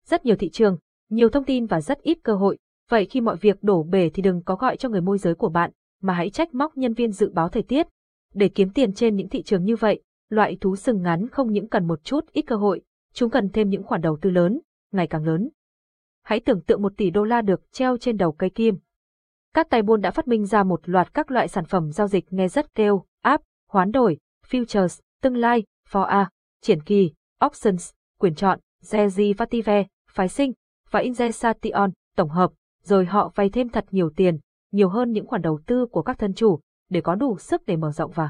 Rất nhiều thị trường, nhiều thông tin và rất ít cơ hội, vậy khi mọi việc đổ bể thì đừng có gọi cho người môi giới của bạn, mà hãy trách móc nhân viên dự báo thời tiết. Để kiếm tiền trên những thị trường như vậy, loại thú sừng ngắn không những cần một chút ít cơ hội, chúng cần thêm những khoản đầu tư lớn, ngày càng lớn. Hãy tưởng tượng một tỷ đô la được treo trên đầu cây kim. Các tài buôn đã phát minh ra một loạt các loại sản phẩm giao dịch nghe rất kêu, áp, hoán đổi, futures, tương lai, for a, triển kỳ, options, quyền chọn, derivative, phái sinh và injection, tổng hợp, rồi họ vay thêm thật nhiều tiền, nhiều hơn những khoản đầu tư của các thân chủ, để có đủ sức để mở rộng và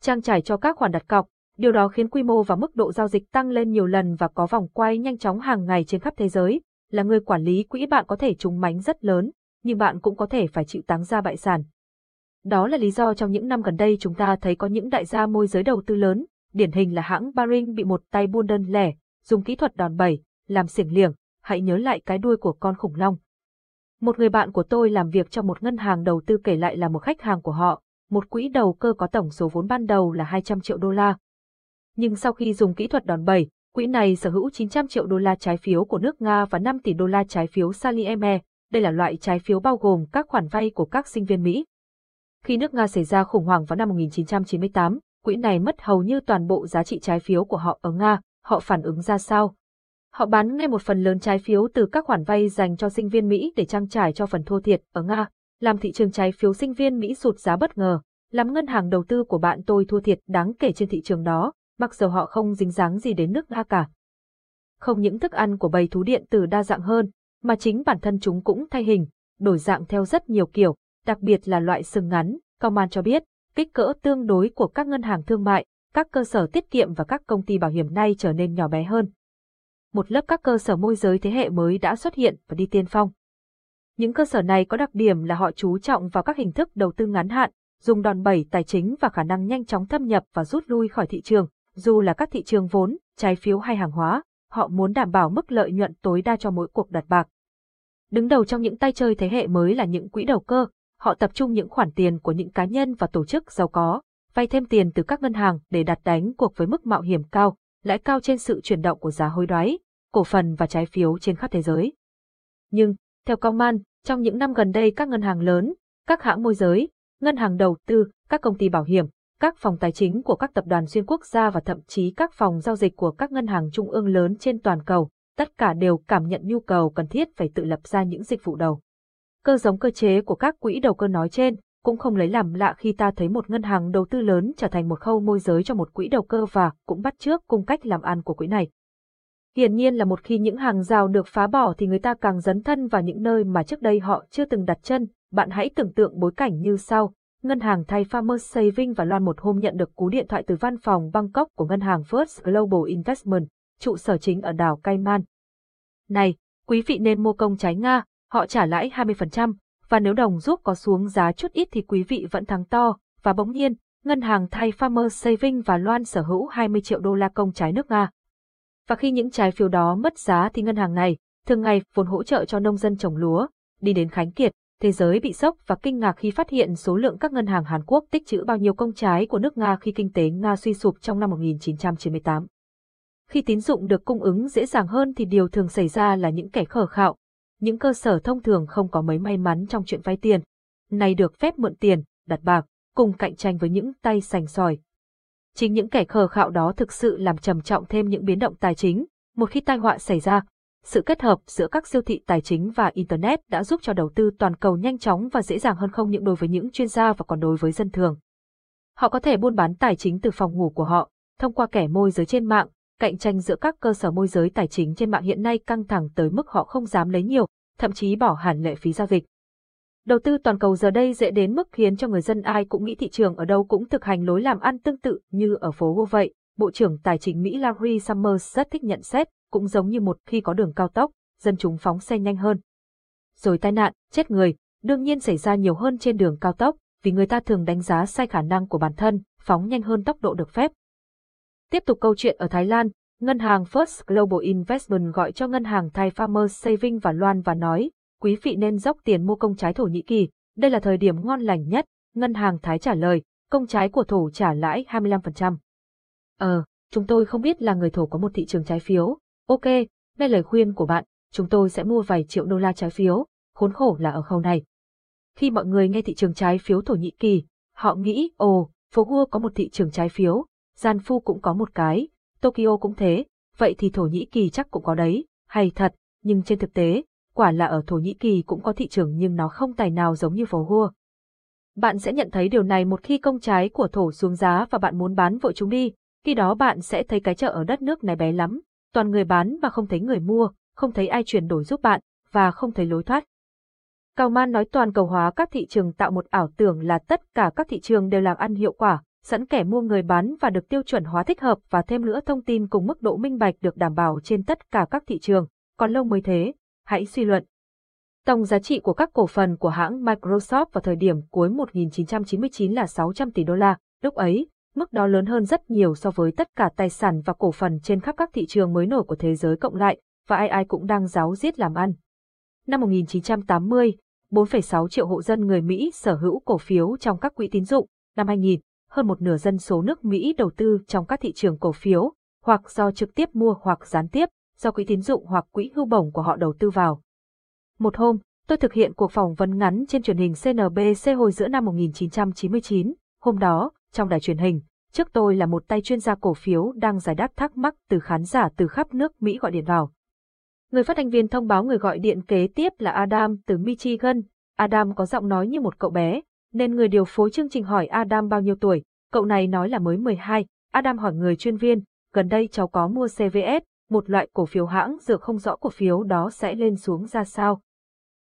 trang trải cho các khoản đặt cọc. Điều đó khiến quy mô và mức độ giao dịch tăng lên nhiều lần và có vòng quay nhanh chóng hàng ngày trên khắp thế giới. Là người quản lý quỹ bạn có thể trúng mánh rất lớn, nhưng bạn cũng có thể phải chịu táng ra bại sản. Đó là lý do trong những năm gần đây chúng ta thấy có những đại gia môi giới đầu tư lớn, điển hình là hãng Baring bị một tay buôn đơn lẻ, dùng kỹ thuật đòn bẩy, làm xiềng liềng, hãy nhớ lại cái đuôi của con khủng long. Một người bạn của tôi làm việc cho một ngân hàng đầu tư kể lại là một khách hàng của họ, một quỹ đầu cơ có tổng số vốn ban đầu là 200 triệu đô la. Nhưng sau khi dùng kỹ thuật đòn bẩy, quỹ này sở hữu 900 triệu đô la trái phiếu của nước Nga và 5 tỷ đô la trái phiếu Salieme, đây là loại trái phiếu bao gồm các khoản vay của các sinh viên Mỹ. Khi nước Nga xảy ra khủng hoảng vào năm 1998, quỹ này mất hầu như toàn bộ giá trị trái phiếu của họ ở Nga, họ phản ứng ra sao? Họ bán ngay một phần lớn trái phiếu từ các khoản vay dành cho sinh viên Mỹ để trang trải cho phần thua thiệt ở Nga, làm thị trường trái phiếu sinh viên Mỹ sụt giá bất ngờ, làm ngân hàng đầu tư của bạn tôi thua thiệt đáng kể trên thị trường đó, mặc dù họ không dính dáng gì đến nước Nga cả. Không những thức ăn của bầy thú điện tử đa dạng hơn, mà chính bản thân chúng cũng thay hình, đổi dạng theo rất nhiều kiểu, đặc biệt là loại sừng ngắn, Coman cho biết, kích cỡ tương đối của các ngân hàng thương mại, các cơ sở tiết kiệm và các công ty bảo hiểm nay trở nên nhỏ bé hơn. Một lớp các cơ sở môi giới thế hệ mới đã xuất hiện và đi tiên phong. Những cơ sở này có đặc điểm là họ chú trọng vào các hình thức đầu tư ngắn hạn, dùng đòn bẩy tài chính và khả năng nhanh chóng thâm nhập và rút lui khỏi thị trường, dù là các thị trường vốn, trái phiếu hay hàng hóa, họ muốn đảm bảo mức lợi nhuận tối đa cho mỗi cuộc đặt bạc. Đứng đầu trong những tay chơi thế hệ mới là những quỹ đầu cơ, họ tập trung những khoản tiền của những cá nhân và tổ chức giàu có, vay thêm tiền từ các ngân hàng để đặt đánh cuộc với mức mạo hiểm cao, lãi cao trên sự chuyển động của giá hối đoái, cổ phần và trái phiếu trên khắp thế giới. Nhưng, theo Kaufman, trong những năm gần đây các ngân hàng lớn, các hãng môi giới, ngân hàng đầu tư, các công ty bảo hiểm, các phòng tài chính của các tập đoàn xuyên quốc gia và thậm chí các phòng giao dịch của các ngân hàng trung ương lớn trên toàn cầu, tất cả đều cảm nhận nhu cầu cần thiết phải tự lập ra những dịch vụ đầu. Cơ giống cơ chế của các quỹ đầu cơ nói trên cũng không lấy làm lạ khi ta thấy một ngân hàng đầu tư lớn trở thành một khâu môi giới cho một quỹ đầu cơ và cũng bắt trước cung cách làm ăn của quỹ này. Hiển nhiên là một khi những hàng rào được phá bỏ thì người ta càng dấn thân vào những nơi mà trước đây họ chưa từng đặt chân. Bạn hãy tưởng tượng bối cảnh như sau. Ngân hàng thay Farmers Saving và Loan một hôm nhận được cú điện thoại từ văn phòng Bangkok của ngân hàng First Global Investment, trụ sở chính ở đảo Cayman. Này, quý vị nên mua công trái Nga, họ trả lãi 20%, và nếu đồng rút có xuống giá chút ít thì quý vị vẫn thắng to, và bỗng nhiên, ngân hàng thay Farmer Saving và Loan sở hữu 20 triệu đô la công trái nước Nga. Và khi những trái phiếu đó mất giá thì ngân hàng này, thường ngày vốn hỗ trợ cho nông dân trồng lúa, đi đến khánh kiệt, thế giới bị sốc và kinh ngạc khi phát hiện số lượng các ngân hàng Hàn Quốc tích trữ bao nhiêu công trái của nước Nga khi kinh tế Nga suy sụp trong năm 1998. Khi tín dụng được cung ứng dễ dàng hơn thì điều thường xảy ra là những kẻ khờ khạo, những cơ sở thông thường không có mấy may mắn trong chuyện vay tiền, này được phép mượn tiền, đặt bạc, cùng cạnh tranh với những tay sành sỏi. Chính những kẻ khờ khạo đó thực sự làm trầm trọng thêm những biến động tài chính, một khi tai họa xảy ra, sự kết hợp giữa các siêu thị tài chính và Internet đã giúp cho đầu tư toàn cầu nhanh chóng và dễ dàng hơn không những đối với những chuyên gia và còn đối với dân thường. Họ có thể buôn bán tài chính từ phòng ngủ của họ, thông qua kẻ môi giới trên mạng, cạnh tranh giữa các cơ sở môi giới tài chính trên mạng hiện nay căng thẳng tới mức họ không dám lấy nhiều, thậm chí bỏ hẳn lệ phí giao dịch. Đầu tư toàn cầu giờ đây dễ đến mức khiến cho người dân ai cũng nghĩ thị trường ở đâu cũng thực hành lối làm ăn tương tự như ở phố Wall vậy. Bộ trưởng Tài chính Mỹ Larry Summers rất thích nhận xét, cũng giống như một khi có đường cao tốc, dân chúng phóng xe nhanh hơn. Rồi tai nạn, chết người, đương nhiên xảy ra nhiều hơn trên đường cao tốc, vì người ta thường đánh giá sai khả năng của bản thân, phóng nhanh hơn tốc độ được phép. Tiếp tục câu chuyện ở Thái Lan, ngân hàng First Global Investment gọi cho ngân hàng Thai Farmers Saving và Loan và nói, quý vị nên dốc tiền mua công trái Thổ Nhĩ Kỳ, đây là thời điểm ngon lành nhất, ngân hàng Thái trả lời, công trái của Thổ trả lãi 25%. Ờ, chúng tôi không biết là người Thổ có một thị trường trái phiếu, ok, nghe lời khuyên của bạn, chúng tôi sẽ mua vài triệu đô la trái phiếu, khốn khổ là ở khâu này. Khi mọi người nghe thị trường trái phiếu Thổ Nhĩ Kỳ, họ nghĩ, ồ, phố Hua có một thị trường trái phiếu, Gian Phu cũng có một cái, Tokyo cũng thế, vậy thì Thổ Nhĩ Kỳ chắc cũng có đấy, hay thật, nhưng trên thực tế, quả là ở Thổ Nhĩ Kỳ cũng có thị trường nhưng nó không tài nào giống như phố Hua. Bạn sẽ nhận thấy điều này một khi công trái của Thổ xuống giá và bạn muốn bán vội chúng đi, khi đó bạn sẽ thấy cái chợ ở đất nước này bé lắm, toàn người bán mà không thấy người mua, không thấy ai chuyển đổi giúp bạn, và không thấy lối thoát. Cao Man nói toàn cầu hóa các thị trường tạo một ảo tưởng là tất cả các thị trường đều làm ăn hiệu quả, sẵn kẻ mua người bán và được tiêu chuẩn hóa thích hợp và thêm nữa thông tin cùng mức độ minh bạch được đảm bảo trên tất cả các thị trường, còn lâu mới thế, hãy suy luận. Tổng giá trị của các cổ phần của hãng Microsoft vào thời điểm cuối 1999 là 600 tỷ đô la, lúc ấy, mức đó lớn hơn rất nhiều so với tất cả tài sản và cổ phần trên khắp các thị trường mới nổi của thế giới cộng lại, và ai ai cũng đang giáo giết làm ăn. Năm 1980, 4,6 triệu hộ dân người Mỹ sở hữu cổ phiếu trong các quỹ tín dụng. Năm 2000, hơn một nửa dân số nước Mỹ đầu tư trong các thị trường cổ phiếu, hoặc do trực tiếp mua hoặc gián tiếp, do quỹ tín dụng hoặc quỹ hưu bổng của họ đầu tư vào. Một hôm, tôi thực hiện cuộc phỏng vấn ngắn trên truyền hình CNBC hồi giữa năm 1999. Hôm đó, trong đài truyền hình, trước tôi là một tay chuyên gia cổ phiếu đang giải đáp thắc mắc từ khán giả từ khắp nước Mỹ gọi điện vào. Người phát thanh viên thông báo người gọi điện kế tiếp là Adam từ Michigan. Adam có giọng nói như một cậu bé, nên người điều phối chương trình hỏi Adam bao nhiêu tuổi. Cậu này nói là mới 12. Adam hỏi người chuyên viên, gần đây cháu có mua CVS, một loại cổ phiếu hãng dược không rõ cổ phiếu đó sẽ lên xuống ra sao.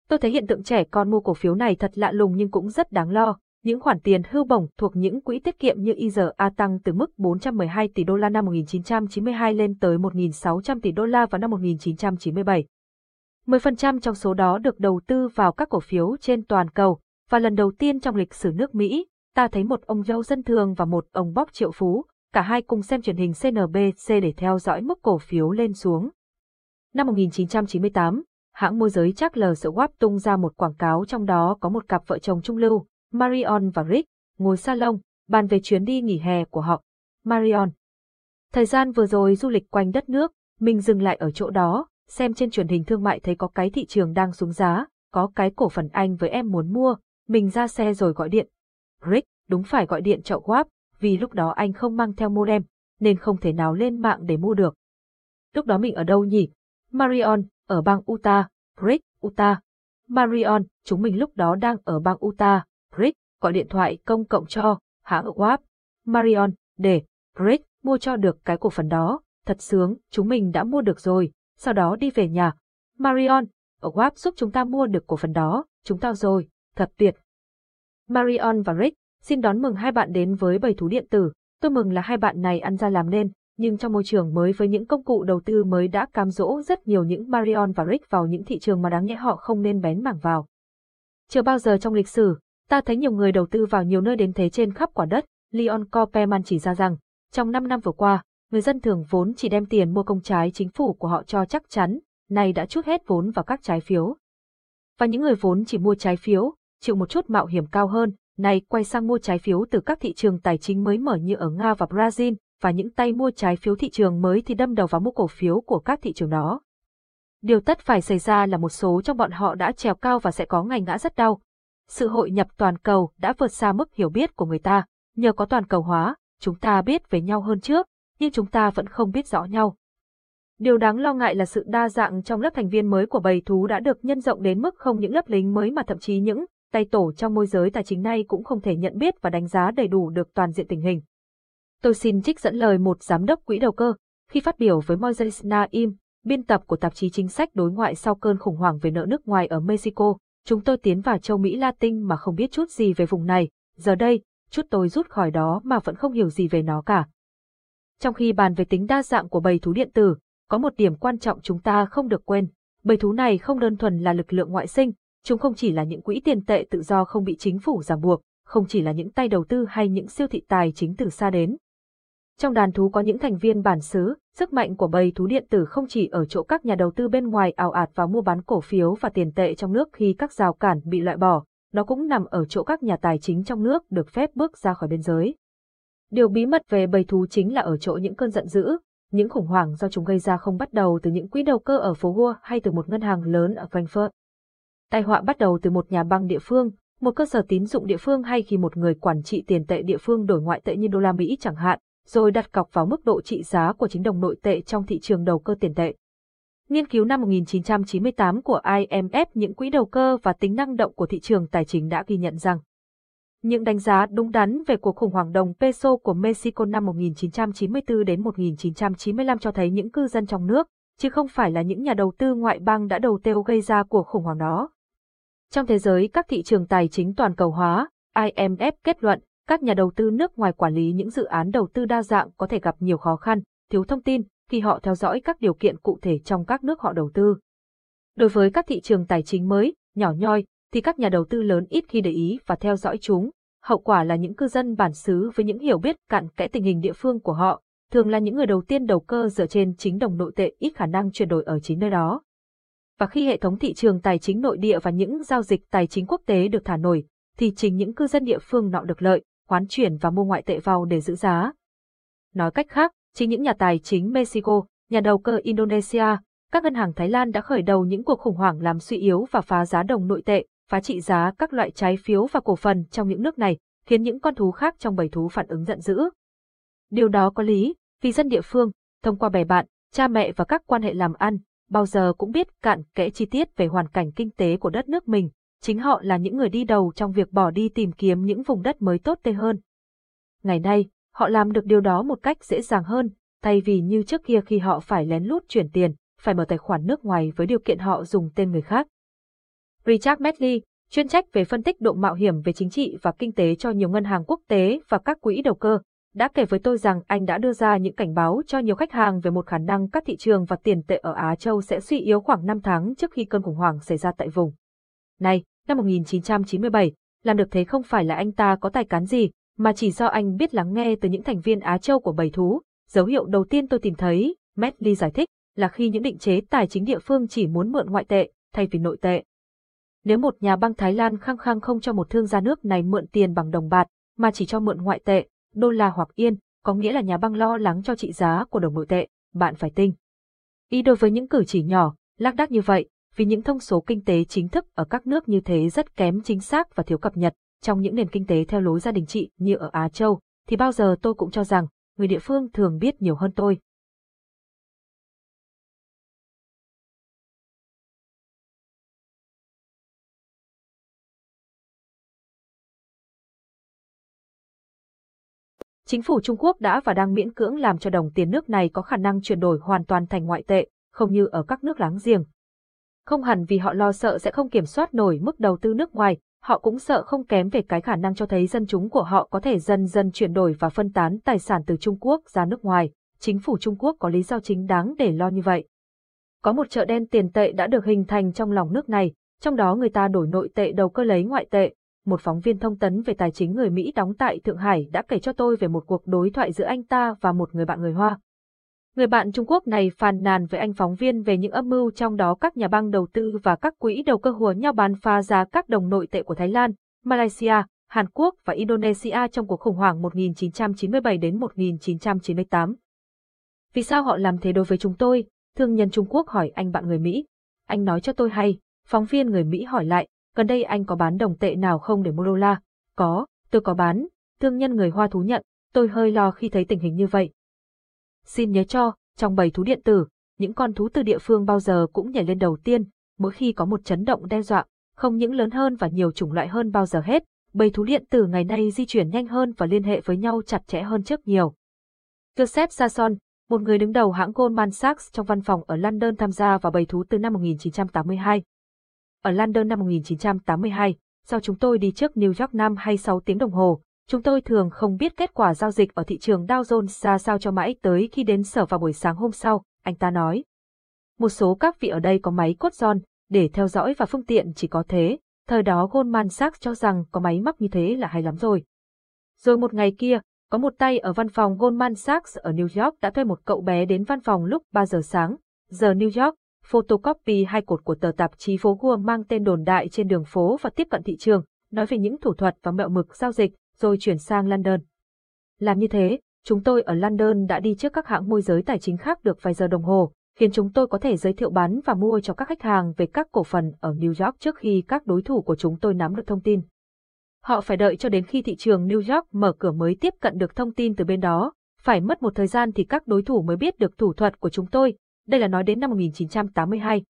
Tôi thấy hiện tượng trẻ con mua cổ phiếu này thật lạ lùng nhưng cũng rất đáng lo. Những khoản tiền hưu bổng thuộc những quỹ tiết kiệm như IZA tăng từ mức 412 tỷ đô la năm 1992 lên tới 1.600 tỷ đô la vào năm 1997. 10% trong số đó được đầu tư vào các cổ phiếu trên toàn cầu, và lần đầu tiên trong lịch sử nước Mỹ, ta thấy một ông dâu dân thường và một ông bóc triệu phú, cả hai cùng xem truyền hình CNBC để theo dõi mức cổ phiếu lên xuống. Năm 1998, hãng môi giới Charles Schwab tung ra một quảng cáo trong đó có một cặp vợ chồng trung lưu, Marion và Rick, ngồi salon, bàn về chuyến đi nghỉ hè của họ. Marion. Thời gian vừa rồi du lịch quanh đất nước, mình dừng lại ở chỗ đó, xem trên truyền hình thương mại thấy có cái thị trường đang xuống giá, có cái cổ phần anh với em muốn mua, mình ra xe rồi gọi điện. Rick, đúng phải gọi điện chậu Schwab, vì lúc đó anh không mang theo modem, nên không thể nào lên mạng để mua được. Lúc đó mình ở đâu nhỉ? Marion, ở bang Utah, Rick, Utah. Marion, chúng mình lúc đó đang ở bang Utah, Rick, gọi điện thoại công cộng cho, hãng WAP. Marion, để, Rick, mua cho được cái cổ phần đó, thật sướng, chúng mình đã mua được rồi, sau đó đi về nhà. Marion, ở WAP giúp chúng ta mua được cổ phần đó, chúng ta rồi, thật tuyệt. Marion và Rick, xin đón mừng hai bạn đến với bầy thú điện tử, tôi mừng là hai bạn này ăn ra làm nên, nhưng trong môi trường mới với những công cụ đầu tư mới đã cám dỗ rất nhiều những Marion và Rick vào những thị trường mà đáng nhẽ họ không nên bén mảng vào. Chưa bao giờ trong lịch sử, ta thấy nhiều người đầu tư vào nhiều nơi đến thế trên khắp quả đất, Leon Copperman chỉ ra rằng, trong 5 năm vừa qua, người dân thường vốn chỉ đem tiền mua công trái chính phủ của họ cho chắc chắn, nay đã chút hết vốn vào các trái phiếu. Và những người vốn chỉ mua trái phiếu, chịu một chút mạo hiểm cao hơn, nay quay sang mua trái phiếu từ các thị trường tài chính mới mở như ở Nga và Brazil, và những tay mua trái phiếu thị trường mới thì đâm đầu vào mua cổ phiếu của các thị trường đó. Điều tất phải xảy ra là một số trong bọn họ đã trèo cao và sẽ có ngày ngã rất đau. Sự hội nhập toàn cầu đã vượt xa mức hiểu biết của người ta, nhờ có toàn cầu hóa, chúng ta biết về nhau hơn trước, nhưng chúng ta vẫn không biết rõ nhau. Điều đáng lo ngại là sự đa dạng trong lớp thành viên mới của bầy thú đã được nhân rộng đến mức không những lớp lính mới mà thậm chí những tay tổ trong môi giới tài chính này cũng không thể nhận biết và đánh giá đầy đủ được toàn diện tình hình. Tôi xin trích dẫn lời một giám đốc quỹ đầu cơ, khi phát biểu với Moises Naim, biên tập của tạp chí chính sách đối ngoại sau cơn khủng hoảng về nợ nước ngoài ở Mexico, chúng tôi tiến vào châu Mỹ Latin mà không biết chút gì về vùng này, giờ đây, chút tôi rút khỏi đó mà vẫn không hiểu gì về nó cả. Trong khi bàn về tính đa dạng của bầy thú điện tử, có một điểm quan trọng chúng ta không được quên. Bầy thú này không đơn thuần là lực lượng ngoại sinh, chúng không chỉ là những quỹ tiền tệ tự do không bị chính phủ ràng buộc, không chỉ là những tay đầu tư hay những siêu thị tài chính từ xa đến, trong đàn thú có những thành viên bản xứ, sức mạnh của bầy thú điện tử không chỉ ở chỗ các nhà đầu tư bên ngoài ảo ạt vào mua bán cổ phiếu và tiền tệ trong nước khi các rào cản bị loại bỏ, nó cũng nằm ở chỗ các nhà tài chính trong nước được phép bước ra khỏi biên giới. Điều bí mật về bầy thú chính là ở chỗ những cơn giận dữ, những khủng hoảng do chúng gây ra không bắt đầu từ những quỹ đầu cơ ở phố Gua hay từ một ngân hàng lớn ở Frankfurt. Tai họa bắt đầu từ một nhà băng địa phương, một cơ sở tín dụng địa phương hay khi một người quản trị tiền tệ địa phương đổi ngoại tệ như đô la Mỹ chẳng hạn, rồi đặt cọc vào mức độ trị giá của chính đồng nội tệ trong thị trường đầu cơ tiền tệ. Nghiên cứu năm 1998 của IMF những quỹ đầu cơ và tính năng động của thị trường tài chính đã ghi nhận rằng những đánh giá đúng đắn về cuộc khủng hoảng đồng peso của Mexico năm 1994 đến 1995 cho thấy những cư dân trong nước, chứ không phải là những nhà đầu tư ngoại bang đã đầu tiêu gây ra cuộc khủng hoảng đó. Trong thế giới các thị trường tài chính toàn cầu hóa, IMF kết luận các nhà đầu tư nước ngoài quản lý những dự án đầu tư đa dạng có thể gặp nhiều khó khăn, thiếu thông tin khi họ theo dõi các điều kiện cụ thể trong các nước họ đầu tư. Đối với các thị trường tài chính mới, nhỏ nhoi, thì các nhà đầu tư lớn ít khi để ý và theo dõi chúng, hậu quả là những cư dân bản xứ với những hiểu biết cạn kẽ tình hình địa phương của họ, thường là những người đầu tiên đầu cơ dựa trên chính đồng nội tệ ít khả năng chuyển đổi ở chính nơi đó. Và khi hệ thống thị trường tài chính nội địa và những giao dịch tài chính quốc tế được thả nổi, thì chính những cư dân địa phương nọ được lợi, hoán chuyển và mua ngoại tệ vào để giữ giá. Nói cách khác, chính những nhà tài chính Mexico, nhà đầu cơ Indonesia, các ngân hàng Thái Lan đã khởi đầu những cuộc khủng hoảng làm suy yếu và phá giá đồng nội tệ, phá trị giá các loại trái phiếu và cổ phần trong những nước này, khiến những con thú khác trong bầy thú phản ứng giận dữ. Điều đó có lý, vì dân địa phương, thông qua bè bạn, cha mẹ và các quan hệ làm ăn, bao giờ cũng biết cạn kẽ chi tiết về hoàn cảnh kinh tế của đất nước mình, chính họ là những người đi đầu trong việc bỏ đi tìm kiếm những vùng đất mới tốt tê hơn. Ngày nay, họ làm được điều đó một cách dễ dàng hơn, thay vì như trước kia khi họ phải lén lút chuyển tiền, phải mở tài khoản nước ngoài với điều kiện họ dùng tên người khác. Richard Medley, chuyên trách về phân tích độ mạo hiểm về chính trị và kinh tế cho nhiều ngân hàng quốc tế và các quỹ đầu cơ, đã kể với tôi rằng anh đã đưa ra những cảnh báo cho nhiều khách hàng về một khả năng các thị trường và tiền tệ ở Á Châu sẽ suy yếu khoảng 5 tháng trước khi cơn khủng hoảng xảy ra tại vùng. Này, năm 1997, làm được thế không phải là anh ta có tài cán gì, mà chỉ do anh biết lắng nghe từ những thành viên Á Châu của bầy thú. Dấu hiệu đầu tiên tôi tìm thấy, Medley giải thích, là khi những định chế tài chính địa phương chỉ muốn mượn ngoại tệ, thay vì nội tệ. Nếu một nhà băng Thái Lan khăng khăng không cho một thương gia nước này mượn tiền bằng đồng bạc, mà chỉ cho mượn ngoại tệ, đô la hoặc yên, có nghĩa là nhà băng lo lắng cho trị giá của đồng nội tệ, bạn phải tinh. Ý đối với những cử chỉ nhỏ, lác đác như vậy, vì những thông số kinh tế chính thức ở các nước như thế rất kém chính xác và thiếu cập nhật, trong những nền kinh tế theo lối gia đình trị như ở Á Châu, thì bao giờ tôi cũng cho rằng, người địa phương thường biết nhiều hơn tôi. Chính phủ Trung Quốc đã và đang miễn cưỡng làm cho đồng tiền nước này có khả năng chuyển đổi hoàn toàn thành ngoại tệ, không như ở các nước láng giềng. Không hẳn vì họ lo sợ sẽ không kiểm soát nổi mức đầu tư nước ngoài, họ cũng sợ không kém về cái khả năng cho thấy dân chúng của họ có thể dần dần chuyển đổi và phân tán tài sản từ Trung Quốc ra nước ngoài. Chính phủ Trung Quốc có lý do chính đáng để lo như vậy. Có một chợ đen tiền tệ đã được hình thành trong lòng nước này, trong đó người ta đổi nội tệ đầu cơ lấy ngoại tệ, một phóng viên thông tấn về tài chính người Mỹ đóng tại Thượng Hải đã kể cho tôi về một cuộc đối thoại giữa anh ta và một người bạn người Hoa. Người bạn Trung Quốc này phàn nàn với anh phóng viên về những âm mưu trong đó các nhà băng đầu tư và các quỹ đầu cơ hùa nhau bán phá giá các đồng nội tệ của Thái Lan, Malaysia, Hàn Quốc và Indonesia trong cuộc khủng hoảng 1997 đến 1998. Vì sao họ làm thế đối với chúng tôi? Thương nhân Trung Quốc hỏi anh bạn người Mỹ. Anh nói cho tôi hay. Phóng viên người Mỹ hỏi lại, gần đây anh có bán đồng tệ nào không để mua đô la? Có, tôi có bán, thương nhân người Hoa thú nhận, tôi hơi lo khi thấy tình hình như vậy. Xin nhớ cho, trong bầy thú điện tử, những con thú từ địa phương bao giờ cũng nhảy lên đầu tiên, mỗi khi có một chấn động đe dọa, không những lớn hơn và nhiều chủng loại hơn bao giờ hết, bầy thú điện tử ngày nay di chuyển nhanh hơn và liên hệ với nhau chặt chẽ hơn trước nhiều. Joseph Sasson, một người đứng đầu hãng Goldman Sachs trong văn phòng ở London tham gia vào bầy thú từ năm 1982. Ở London năm 1982, do chúng tôi đi trước New York 5 hay 6 tiếng đồng hồ, chúng tôi thường không biết kết quả giao dịch ở thị trường Dow Jones ra sao cho mãi tới khi đến sở vào buổi sáng hôm sau, anh ta nói. Một số các vị ở đây có máy cốt giòn, để theo dõi và phương tiện chỉ có thế, thời đó Goldman Sachs cho rằng có máy móc như thế là hay lắm rồi. Rồi một ngày kia, có một tay ở văn phòng Goldman Sachs ở New York đã thuê một cậu bé đến văn phòng lúc 3 giờ sáng, giờ New York, photocopy hai cột của tờ tạp chí phố Gua mang tên đồn đại trên đường phố và tiếp cận thị trường, nói về những thủ thuật và mẹo mực giao dịch, rồi chuyển sang London. Làm như thế, chúng tôi ở London đã đi trước các hãng môi giới tài chính khác được vài giờ đồng hồ, khiến chúng tôi có thể giới thiệu bán và mua cho các khách hàng về các cổ phần ở New York trước khi các đối thủ của chúng tôi nắm được thông tin. Họ phải đợi cho đến khi thị trường New York mở cửa mới tiếp cận được thông tin từ bên đó, phải mất một thời gian thì các đối thủ mới biết được thủ thuật của chúng tôi, đây là nói đến năm 1982.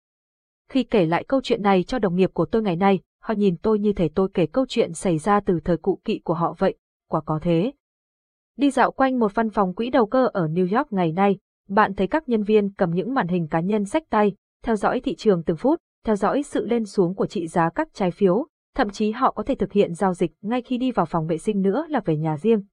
Khi kể lại câu chuyện này cho đồng nghiệp của tôi ngày nay, họ nhìn tôi như thể tôi kể câu chuyện xảy ra từ thời cụ kỵ của họ vậy, quả có thế. Đi dạo quanh một văn phòng quỹ đầu cơ ở New York ngày nay, bạn thấy các nhân viên cầm những màn hình cá nhân sách tay, theo dõi thị trường từng phút, theo dõi sự lên xuống của trị giá các trái phiếu, thậm chí họ có thể thực hiện giao dịch ngay khi đi vào phòng vệ sinh nữa là về nhà riêng.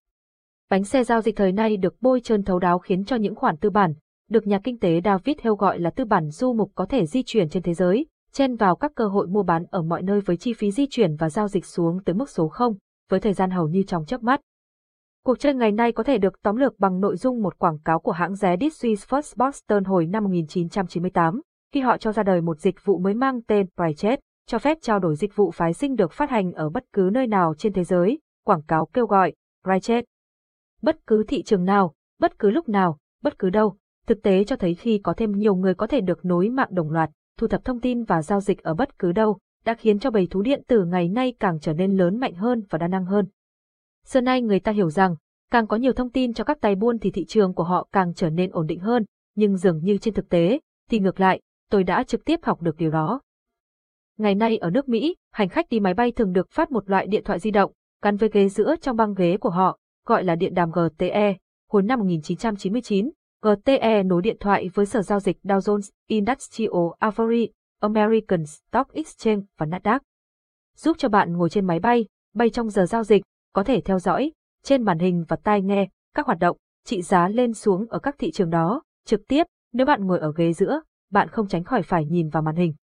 Bánh xe giao dịch thời nay được bôi trơn thấu đáo khiến cho những khoản tư bản, được nhà kinh tế David Hill gọi là tư bản du mục có thể di chuyển trên thế giới, chen vào các cơ hội mua bán ở mọi nơi với chi phí di chuyển và giao dịch xuống tới mức số 0. với thời gian hầu như trong chớp mắt. Cuộc chơi ngày nay có thể được tóm lược bằng nội dung một quảng cáo của hãng vé This First Boston hồi năm 1998, khi họ cho ra đời một dịch vụ mới mang tên PriceChat, cho phép trao đổi dịch vụ phái sinh được phát hành ở bất cứ nơi nào trên thế giới, quảng cáo kêu gọi, PriceChat. Bất cứ thị trường nào, bất cứ lúc nào, bất cứ đâu, thực tế cho thấy khi có thêm nhiều người có thể được nối mạng đồng loạt, thu thập thông tin và giao dịch ở bất cứ đâu, đã khiến cho bầy thú điện tử ngày nay càng trở nên lớn mạnh hơn và đa năng hơn. Xưa nay người ta hiểu rằng, càng có nhiều thông tin cho các tay buôn thì thị trường của họ càng trở nên ổn định hơn, nhưng dường như trên thực tế, thì ngược lại, tôi đã trực tiếp học được điều đó. Ngày nay ở nước Mỹ, hành khách đi máy bay thường được phát một loại điện thoại di động, gắn với ghế giữa trong băng ghế của họ, gọi là điện đàm GTE. Hồi năm 1999, GTE nối điện thoại với Sở Giao dịch Dow Jones Industrial Average, American Stock Exchange và Nasdaq. Giúp cho bạn ngồi trên máy bay, bay trong giờ giao dịch, có thể theo dõi, trên màn hình và tai nghe, các hoạt động, trị giá lên xuống ở các thị trường đó, trực tiếp, nếu bạn ngồi ở ghế giữa, bạn không tránh khỏi phải nhìn vào màn hình.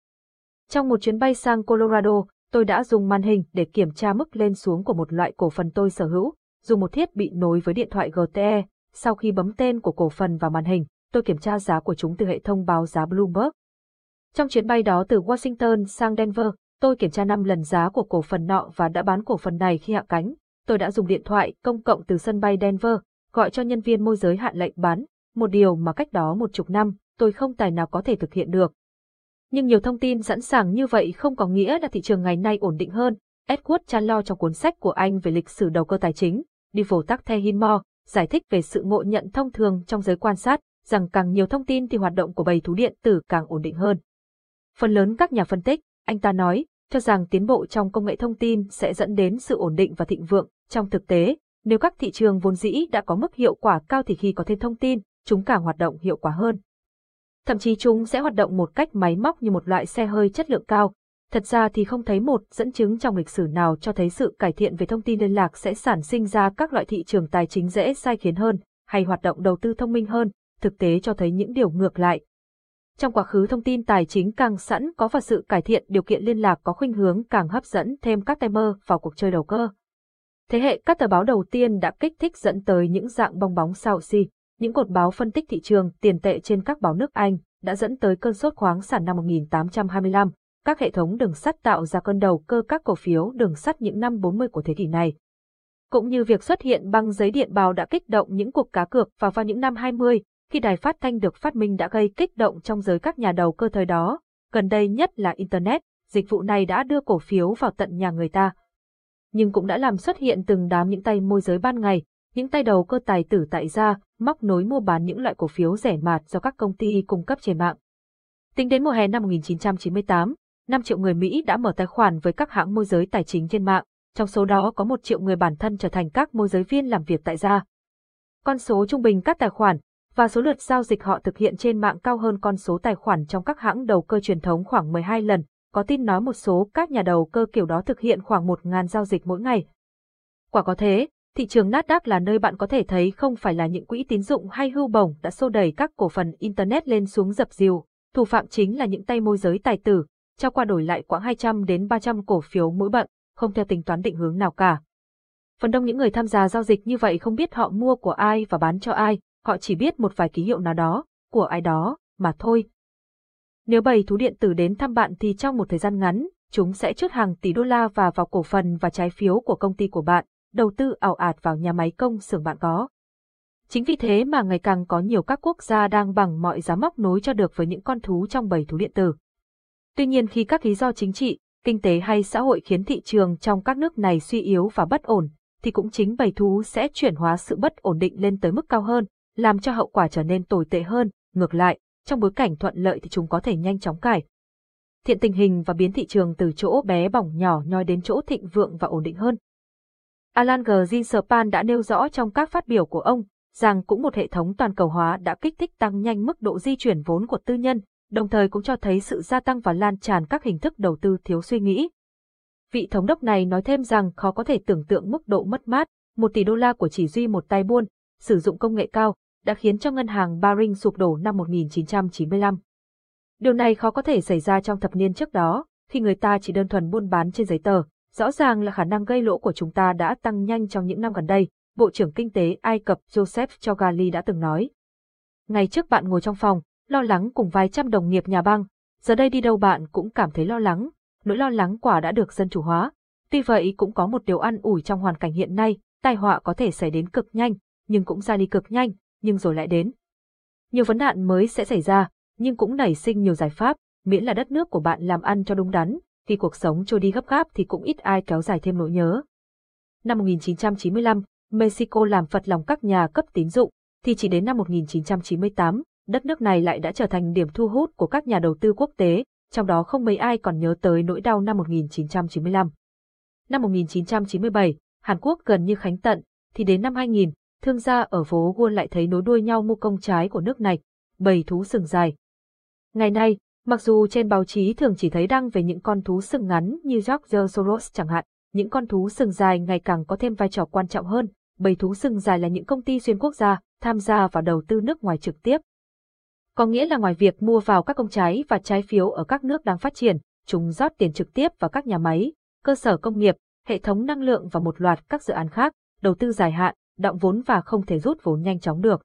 Trong một chuyến bay sang Colorado, tôi đã dùng màn hình để kiểm tra mức lên xuống của một loại cổ phần tôi sở hữu, dùng một thiết bị nối với điện thoại GTE. Sau khi bấm tên của cổ phần vào màn hình, tôi kiểm tra giá của chúng từ hệ thống báo giá Bloomberg. Trong chuyến bay đó từ Washington sang Denver, tôi kiểm tra 5 lần giá của cổ phần nọ và đã bán cổ phần này khi hạ cánh. Tôi đã dùng điện thoại công cộng từ sân bay Denver, gọi cho nhân viên môi giới hạn lệnh bán, một điều mà cách đó một chục năm, tôi không tài nào có thể thực hiện được. Nhưng nhiều thông tin sẵn sàng như vậy không có nghĩa là thị trường ngày nay ổn định hơn. Edward lo trong cuốn sách của anh về lịch sử đầu cơ tài chính, Devil Tắc The Hinmore, giải thích về sự ngộ nhận thông thường trong giới quan sát, rằng càng nhiều thông tin thì hoạt động của bầy thú điện tử càng ổn định hơn. Phần lớn các nhà phân tích, anh ta nói, cho rằng tiến bộ trong công nghệ thông tin sẽ dẫn đến sự ổn định và thịnh vượng. Trong thực tế, nếu các thị trường vốn dĩ đã có mức hiệu quả cao thì khi có thêm thông tin, chúng càng hoạt động hiệu quả hơn. Thậm chí chúng sẽ hoạt động một cách máy móc như một loại xe hơi chất lượng cao. Thật ra thì không thấy một dẫn chứng trong lịch sử nào cho thấy sự cải thiện về thông tin liên lạc sẽ sản sinh ra các loại thị trường tài chính dễ sai khiến hơn, hay hoạt động đầu tư thông minh hơn, thực tế cho thấy những điều ngược lại. Trong quá khứ thông tin tài chính càng sẵn có và sự cải thiện điều kiện liên lạc có khuynh hướng càng hấp dẫn thêm các tay mơ vào cuộc chơi đầu cơ. Thế hệ các tờ báo đầu tiên đã kích thích dẫn tới những dạng bong bóng sao si, những cột báo phân tích thị trường tiền tệ trên các báo nước Anh đã dẫn tới cơn sốt khoáng sản năm 1825. Các hệ thống đường sắt tạo ra cơn đầu cơ các cổ phiếu đường sắt những năm 40 của thế kỷ này. Cũng như việc xuất hiện băng giấy điện bào đã kích động những cuộc cá cược vào vào những năm 20, khi đài phát thanh được phát minh đã gây kích động trong giới các nhà đầu cơ thời đó. Gần đây nhất là Internet, dịch vụ này đã đưa cổ phiếu vào tận nhà người ta. Nhưng cũng đã làm xuất hiện từng đám những tay môi giới ban ngày, những tay đầu cơ tài tử tại gia, móc nối mua bán những loại cổ phiếu rẻ mạt do các công ty cung cấp trên mạng. Tính đến mùa hè năm 1998, 5 triệu người Mỹ đã mở tài khoản với các hãng môi giới tài chính trên mạng, trong số đó có 1 triệu người bản thân trở thành các môi giới viên làm việc tại gia. Con số trung bình các tài khoản và số lượt giao dịch họ thực hiện trên mạng cao hơn con số tài khoản trong các hãng đầu cơ truyền thống khoảng 12 lần, có tin nói một số các nhà đầu cơ kiểu đó thực hiện khoảng 1.000 giao dịch mỗi ngày. Quả có thế, thị trường Nasdaq là nơi bạn có thể thấy không phải là những quỹ tín dụng hay hưu bổng đã xô đẩy các cổ phần Internet lên xuống dập dìu, thủ phạm chính là những tay môi giới tài tử, trao qua đổi lại khoảng 200 đến 300 cổ phiếu mỗi bận, không theo tính toán định hướng nào cả. Phần đông những người tham gia giao dịch như vậy không biết họ mua của ai và bán cho ai, họ chỉ biết một vài ký hiệu nào đó, của ai đó, mà thôi. Nếu bầy thú điện tử đến thăm bạn thì trong một thời gian ngắn, chúng sẽ chốt hàng tỷ đô la và vào cổ phần và trái phiếu của công ty của bạn, đầu tư ảo ạt vào nhà máy công xưởng bạn có. Chính vì thế mà ngày càng có nhiều các quốc gia đang bằng mọi giá móc nối cho được với những con thú trong bầy thú điện tử. Tuy nhiên khi các lý do chính trị, kinh tế hay xã hội khiến thị trường trong các nước này suy yếu và bất ổn, thì cũng chính bầy thú sẽ chuyển hóa sự bất ổn định lên tới mức cao hơn, làm cho hậu quả trở nên tồi tệ hơn, ngược lại, trong bối cảnh thuận lợi thì chúng có thể nhanh chóng cải. Thiện tình hình và biến thị trường từ chỗ bé bỏng nhỏ nhoi đến chỗ thịnh vượng và ổn định hơn. Alan G. Greenspan đã nêu rõ trong các phát biểu của ông rằng cũng một hệ thống toàn cầu hóa đã kích thích tăng nhanh mức độ di chuyển vốn của tư nhân, đồng thời cũng cho thấy sự gia tăng và lan tràn các hình thức đầu tư thiếu suy nghĩ. Vị thống đốc này nói thêm rằng khó có thể tưởng tượng mức độ mất mát, một tỷ đô la của chỉ duy một tay buôn, sử dụng công nghệ cao, đã khiến cho ngân hàng Baring sụp đổ năm 1995. Điều này khó có thể xảy ra trong thập niên trước đó, khi người ta chỉ đơn thuần buôn bán trên giấy tờ, Rõ ràng là khả năng gây lỗ của chúng ta đã tăng nhanh trong những năm gần đây, Bộ trưởng Kinh tế Ai Cập Joseph Chogali đã từng nói. Ngày trước bạn ngồi trong phòng, lo lắng cùng vài trăm đồng nghiệp nhà băng, giờ đây đi đâu bạn cũng cảm thấy lo lắng, nỗi lo lắng quả đã được dân chủ hóa. Tuy vậy cũng có một điều ăn ủi trong hoàn cảnh hiện nay, tai họa có thể xảy đến cực nhanh, nhưng cũng ra đi cực nhanh, nhưng rồi lại đến. Nhiều vấn nạn mới sẽ xảy ra, nhưng cũng nảy sinh nhiều giải pháp, miễn là đất nước của bạn làm ăn cho đúng đắn, khi cuộc sống trôi đi gấp gáp thì cũng ít ai kéo dài thêm nỗi nhớ. Năm 1995, Mexico làm phật lòng các nhà cấp tín dụng, thì chỉ đến năm 1998, đất nước này lại đã trở thành điểm thu hút của các nhà đầu tư quốc tế, trong đó không mấy ai còn nhớ tới nỗi đau năm 1995. Năm 1997, Hàn Quốc gần như khánh tận, thì đến năm 2000, thương gia ở phố Wall lại thấy nối đuôi nhau mua công trái của nước này, bầy thú sừng dài. Ngày nay, mặc dù trên báo chí thường chỉ thấy đăng về những con thú sừng ngắn như George Soros chẳng hạn, những con thú sừng dài ngày càng có thêm vai trò quan trọng hơn, bầy thú sừng dài là những công ty xuyên quốc gia tham gia vào đầu tư nước ngoài trực tiếp. Có nghĩa là ngoài việc mua vào các công trái và trái phiếu ở các nước đang phát triển, chúng rót tiền trực tiếp vào các nhà máy, cơ sở công nghiệp, hệ thống năng lượng và một loạt các dự án khác, đầu tư dài hạn, động vốn và không thể rút vốn nhanh chóng được.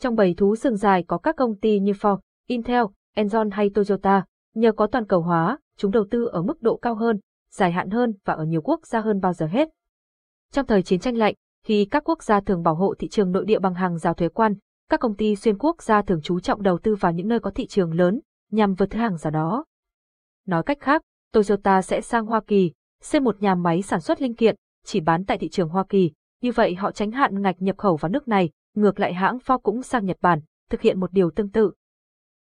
Trong bầy thú sừng dài có các công ty như Ford, Intel, Enron hay Toyota, nhờ có toàn cầu hóa, chúng đầu tư ở mức độ cao hơn, dài hạn hơn và ở nhiều quốc gia hơn bao giờ hết. Trong thời chiến tranh lạnh, khi các quốc gia thường bảo hộ thị trường nội địa bằng hàng rào thuế quan, các công ty xuyên quốc gia thường chú trọng đầu tư vào những nơi có thị trường lớn, nhằm vượt thứ hàng giả đó. Nói cách khác, Toyota sẽ sang Hoa Kỳ, xây một nhà máy sản xuất linh kiện, chỉ bán tại thị trường Hoa Kỳ, như vậy họ tránh hạn ngạch nhập khẩu vào nước này, ngược lại hãng Ford cũng sang Nhật Bản, thực hiện một điều tương tự.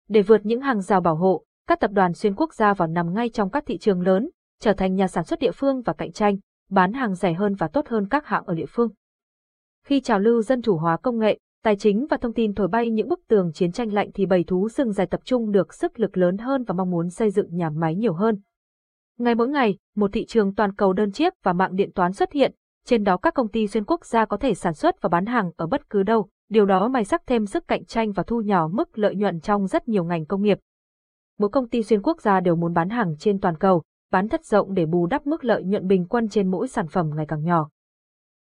Để vượt những hàng rào bảo hộ, các tập đoàn xuyên quốc gia vào nằm ngay trong các thị trường lớn, trở thành nhà sản xuất địa phương và cạnh tranh, bán hàng rẻ hơn và tốt hơn các hãng ở địa phương. Khi trào lưu dân chủ hóa công nghệ, tài chính và thông tin thổi bay những bức tường chiến tranh lạnh thì bầy thú rừng dài tập trung được sức lực lớn hơn và mong muốn xây dựng nhà máy nhiều hơn. Ngày mỗi ngày, một thị trường toàn cầu đơn chiếc và mạng điện toán xuất hiện, trên đó các công ty xuyên quốc gia có thể sản xuất và bán hàng ở bất cứ đâu, điều đó may sắc thêm sức cạnh tranh và thu nhỏ mức lợi nhuận trong rất nhiều ngành công nghiệp. Mỗi công ty xuyên quốc gia đều muốn bán hàng trên toàn cầu, bán thật rộng để bù đắp mức lợi nhuận bình quân trên mỗi sản phẩm ngày càng nhỏ.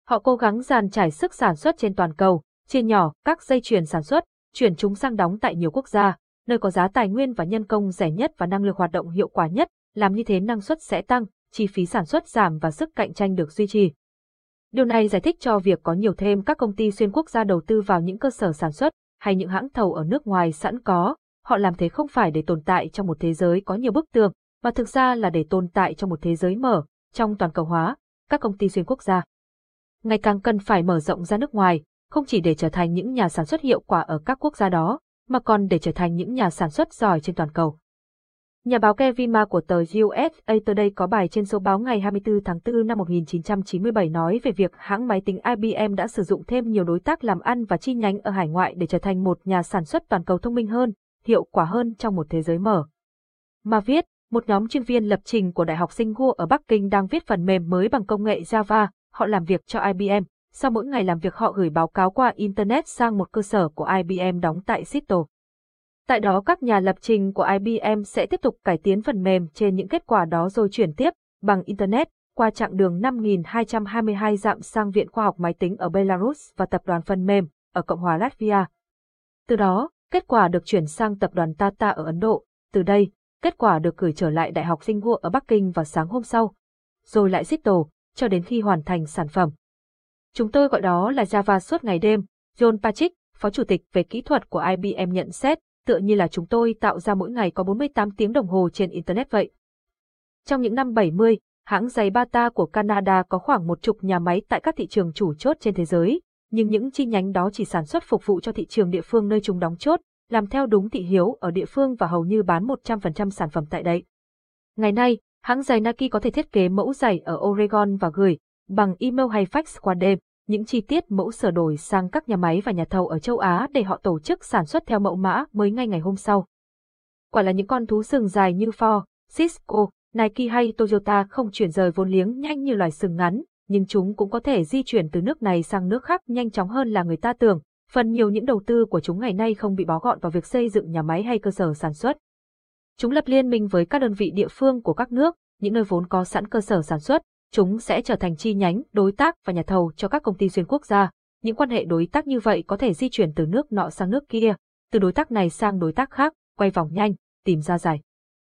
Họ cố gắng dàn trải sức sản xuất trên toàn cầu, chia nhỏ các dây chuyền sản xuất, chuyển chúng sang đóng tại nhiều quốc gia, nơi có giá tài nguyên và nhân công rẻ nhất và năng lực hoạt động hiệu quả nhất, làm như thế năng suất sẽ tăng, chi phí sản xuất giảm và sức cạnh tranh được duy trì. Điều này giải thích cho việc có nhiều thêm các công ty xuyên quốc gia đầu tư vào những cơ sở sản xuất hay những hãng thầu ở nước ngoài sẵn có, họ làm thế không phải để tồn tại trong một thế giới có nhiều bức tường, mà thực ra là để tồn tại trong một thế giới mở, trong toàn cầu hóa, các công ty xuyên quốc gia ngày càng cần phải mở rộng ra nước ngoài, không chỉ để trở thành những nhà sản xuất hiệu quả ở các quốc gia đó, mà còn để trở thành những nhà sản xuất giỏi trên toàn cầu. Nhà báo Kevin Ma của tờ USA Today có bài trên số báo ngày 24 tháng 4 năm 1997 nói về việc hãng máy tính IBM đã sử dụng thêm nhiều đối tác làm ăn và chi nhánh ở hải ngoại để trở thành một nhà sản xuất toàn cầu thông minh hơn, hiệu quả hơn trong một thế giới mở. Ma viết, một nhóm chuyên viên lập trình của Đại học Singapore ở Bắc Kinh đang viết phần mềm mới bằng công nghệ Java, họ làm việc cho IBM. Sau mỗi ngày làm việc họ gửi báo cáo qua Internet sang một cơ sở của IBM đóng tại Seattle. Tại đó các nhà lập trình của IBM sẽ tiếp tục cải tiến phần mềm trên những kết quả đó rồi chuyển tiếp bằng Internet qua chặng đường 5.222 dặm sang Viện Khoa học Máy tính ở Belarus và Tập đoàn Phần mềm ở Cộng hòa Latvia. Từ đó, kết quả được chuyển sang Tập đoàn Tata ở Ấn Độ. Từ đây, kết quả được gửi trở lại Đại học Singapore ở Bắc Kinh vào sáng hôm sau. Rồi lại Seattle, cho đến khi hoàn thành sản phẩm. Chúng tôi gọi đó là Java suốt ngày đêm, John Patrick, phó chủ tịch về kỹ thuật của IBM nhận xét, tựa như là chúng tôi tạo ra mỗi ngày có 48 tiếng đồng hồ trên Internet vậy. Trong những năm 70, hãng giày Bata của Canada có khoảng một chục nhà máy tại các thị trường chủ chốt trên thế giới, nhưng những chi nhánh đó chỉ sản xuất phục vụ cho thị trường địa phương nơi chúng đóng chốt, làm theo đúng thị hiếu ở địa phương và hầu như bán 100% sản phẩm tại đây. Ngày nay, Hãng giày Nike có thể thiết kế mẫu giày ở Oregon và gửi bằng email hay fax qua đêm những chi tiết mẫu sửa đổi sang các nhà máy và nhà thầu ở châu Á để họ tổ chức sản xuất theo mẫu mã mới ngay ngày hôm sau. Quả là những con thú sừng dài như Ford, Cisco, Nike hay Toyota không chuyển rời vốn liếng nhanh như loài sừng ngắn, nhưng chúng cũng có thể di chuyển từ nước này sang nước khác nhanh chóng hơn là người ta tưởng. Phần nhiều những đầu tư của chúng ngày nay không bị bó gọn vào việc xây dựng nhà máy hay cơ sở sản xuất. Chúng lập liên minh với các đơn vị địa phương của các nước, những nơi vốn có sẵn cơ sở sản xuất, chúng sẽ trở thành chi nhánh, đối tác và nhà thầu cho các công ty xuyên quốc gia. Những quan hệ đối tác như vậy có thể di chuyển từ nước nọ sang nước kia, từ đối tác này sang đối tác khác, quay vòng nhanh, tìm ra giải.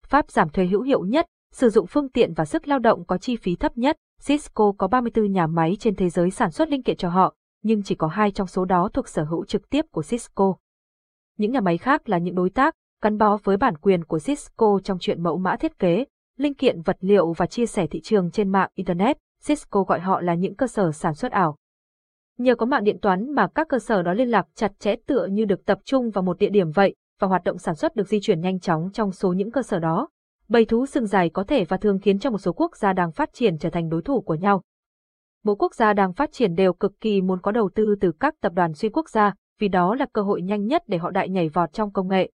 Pháp giảm thuế hữu hiệu nhất, sử dụng phương tiện và sức lao động có chi phí thấp nhất. Cisco có 34 nhà máy trên thế giới sản xuất linh kiện cho họ, nhưng chỉ có hai trong số đó thuộc sở hữu trực tiếp của Cisco. Những nhà máy khác là những đối tác, gắn bó với bản quyền của Cisco trong chuyện mẫu mã thiết kế, linh kiện vật liệu và chia sẻ thị trường trên mạng Internet, Cisco gọi họ là những cơ sở sản xuất ảo. Nhờ có mạng điện toán mà các cơ sở đó liên lạc chặt chẽ tựa như được tập trung vào một địa điểm vậy, và hoạt động sản xuất được di chuyển nhanh chóng trong số những cơ sở đó. Bầy thú sừng dài có thể và thường khiến cho một số quốc gia đang phát triển trở thành đối thủ của nhau. Mỗi quốc gia đang phát triển đều cực kỳ muốn có đầu tư từ các tập đoàn xuyên quốc gia, vì đó là cơ hội nhanh nhất để họ đại nhảy vọt trong công nghệ.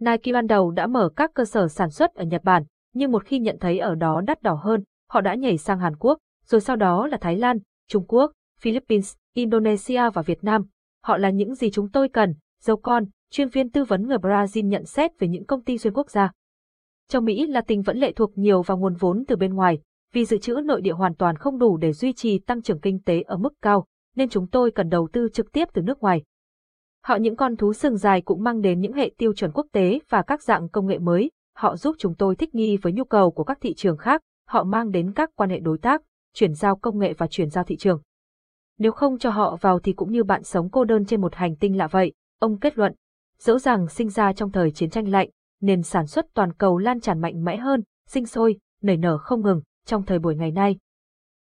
Nike ban đầu đã mở các cơ sở sản xuất ở Nhật Bản, nhưng một khi nhận thấy ở đó đắt đỏ hơn, họ đã nhảy sang Hàn Quốc, rồi sau đó là Thái Lan, Trung Quốc, Philippines, Indonesia và Việt Nam. Họ là những gì chúng tôi cần, dâu con, chuyên viên tư vấn người Brazil nhận xét về những công ty xuyên quốc gia. Trong Mỹ là tình vẫn lệ thuộc nhiều vào nguồn vốn từ bên ngoài, vì dự trữ nội địa hoàn toàn không đủ để duy trì tăng trưởng kinh tế ở mức cao, nên chúng tôi cần đầu tư trực tiếp từ nước ngoài. Họ những con thú sừng dài cũng mang đến những hệ tiêu chuẩn quốc tế và các dạng công nghệ mới, họ giúp chúng tôi thích nghi với nhu cầu của các thị trường khác, họ mang đến các quan hệ đối tác, chuyển giao công nghệ và chuyển giao thị trường. Nếu không cho họ vào thì cũng như bạn sống cô đơn trên một hành tinh lạ vậy, ông kết luận. Dẫu rằng sinh ra trong thời chiến tranh lạnh, nền sản xuất toàn cầu lan tràn mạnh mẽ hơn, sinh sôi, nảy nở không ngừng trong thời buổi ngày nay.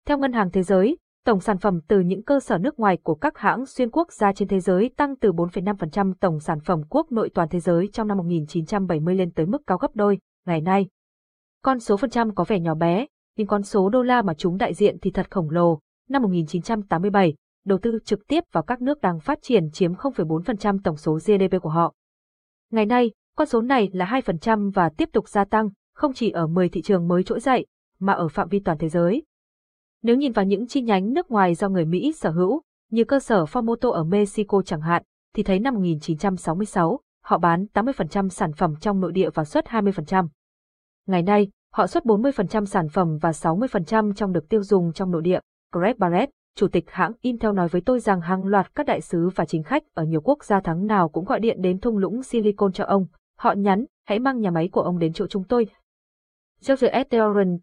Theo Ngân hàng Thế giới, tổng sản phẩm từ những cơ sở nước ngoài của các hãng xuyên quốc gia trên thế giới tăng từ 4,5% tổng sản phẩm quốc nội toàn thế giới trong năm 1970 lên tới mức cao gấp đôi, ngày nay. Con số phần trăm có vẻ nhỏ bé, nhưng con số đô la mà chúng đại diện thì thật khổng lồ. Năm 1987, đầu tư trực tiếp vào các nước đang phát triển chiếm 0,4% tổng số GDP của họ. Ngày nay, con số này là 2% và tiếp tục gia tăng, không chỉ ở 10 thị trường mới trỗi dậy, mà ở phạm vi toàn thế giới. Nếu nhìn vào những chi nhánh nước ngoài do người Mỹ sở hữu, như cơ sở Formoto ở Mexico chẳng hạn, thì thấy năm 1966, họ bán 80% sản phẩm trong nội địa và xuất 20%. Ngày nay, họ xuất 40% sản phẩm và 60% trong được tiêu dùng trong nội địa. Greg Barrett, chủ tịch hãng Intel nói với tôi rằng hàng loạt các đại sứ và chính khách ở nhiều quốc gia tháng nào cũng gọi điện đến thung lũng Silicon cho ông. Họ nhắn, hãy mang nhà máy của ông đến chỗ chúng tôi. George S.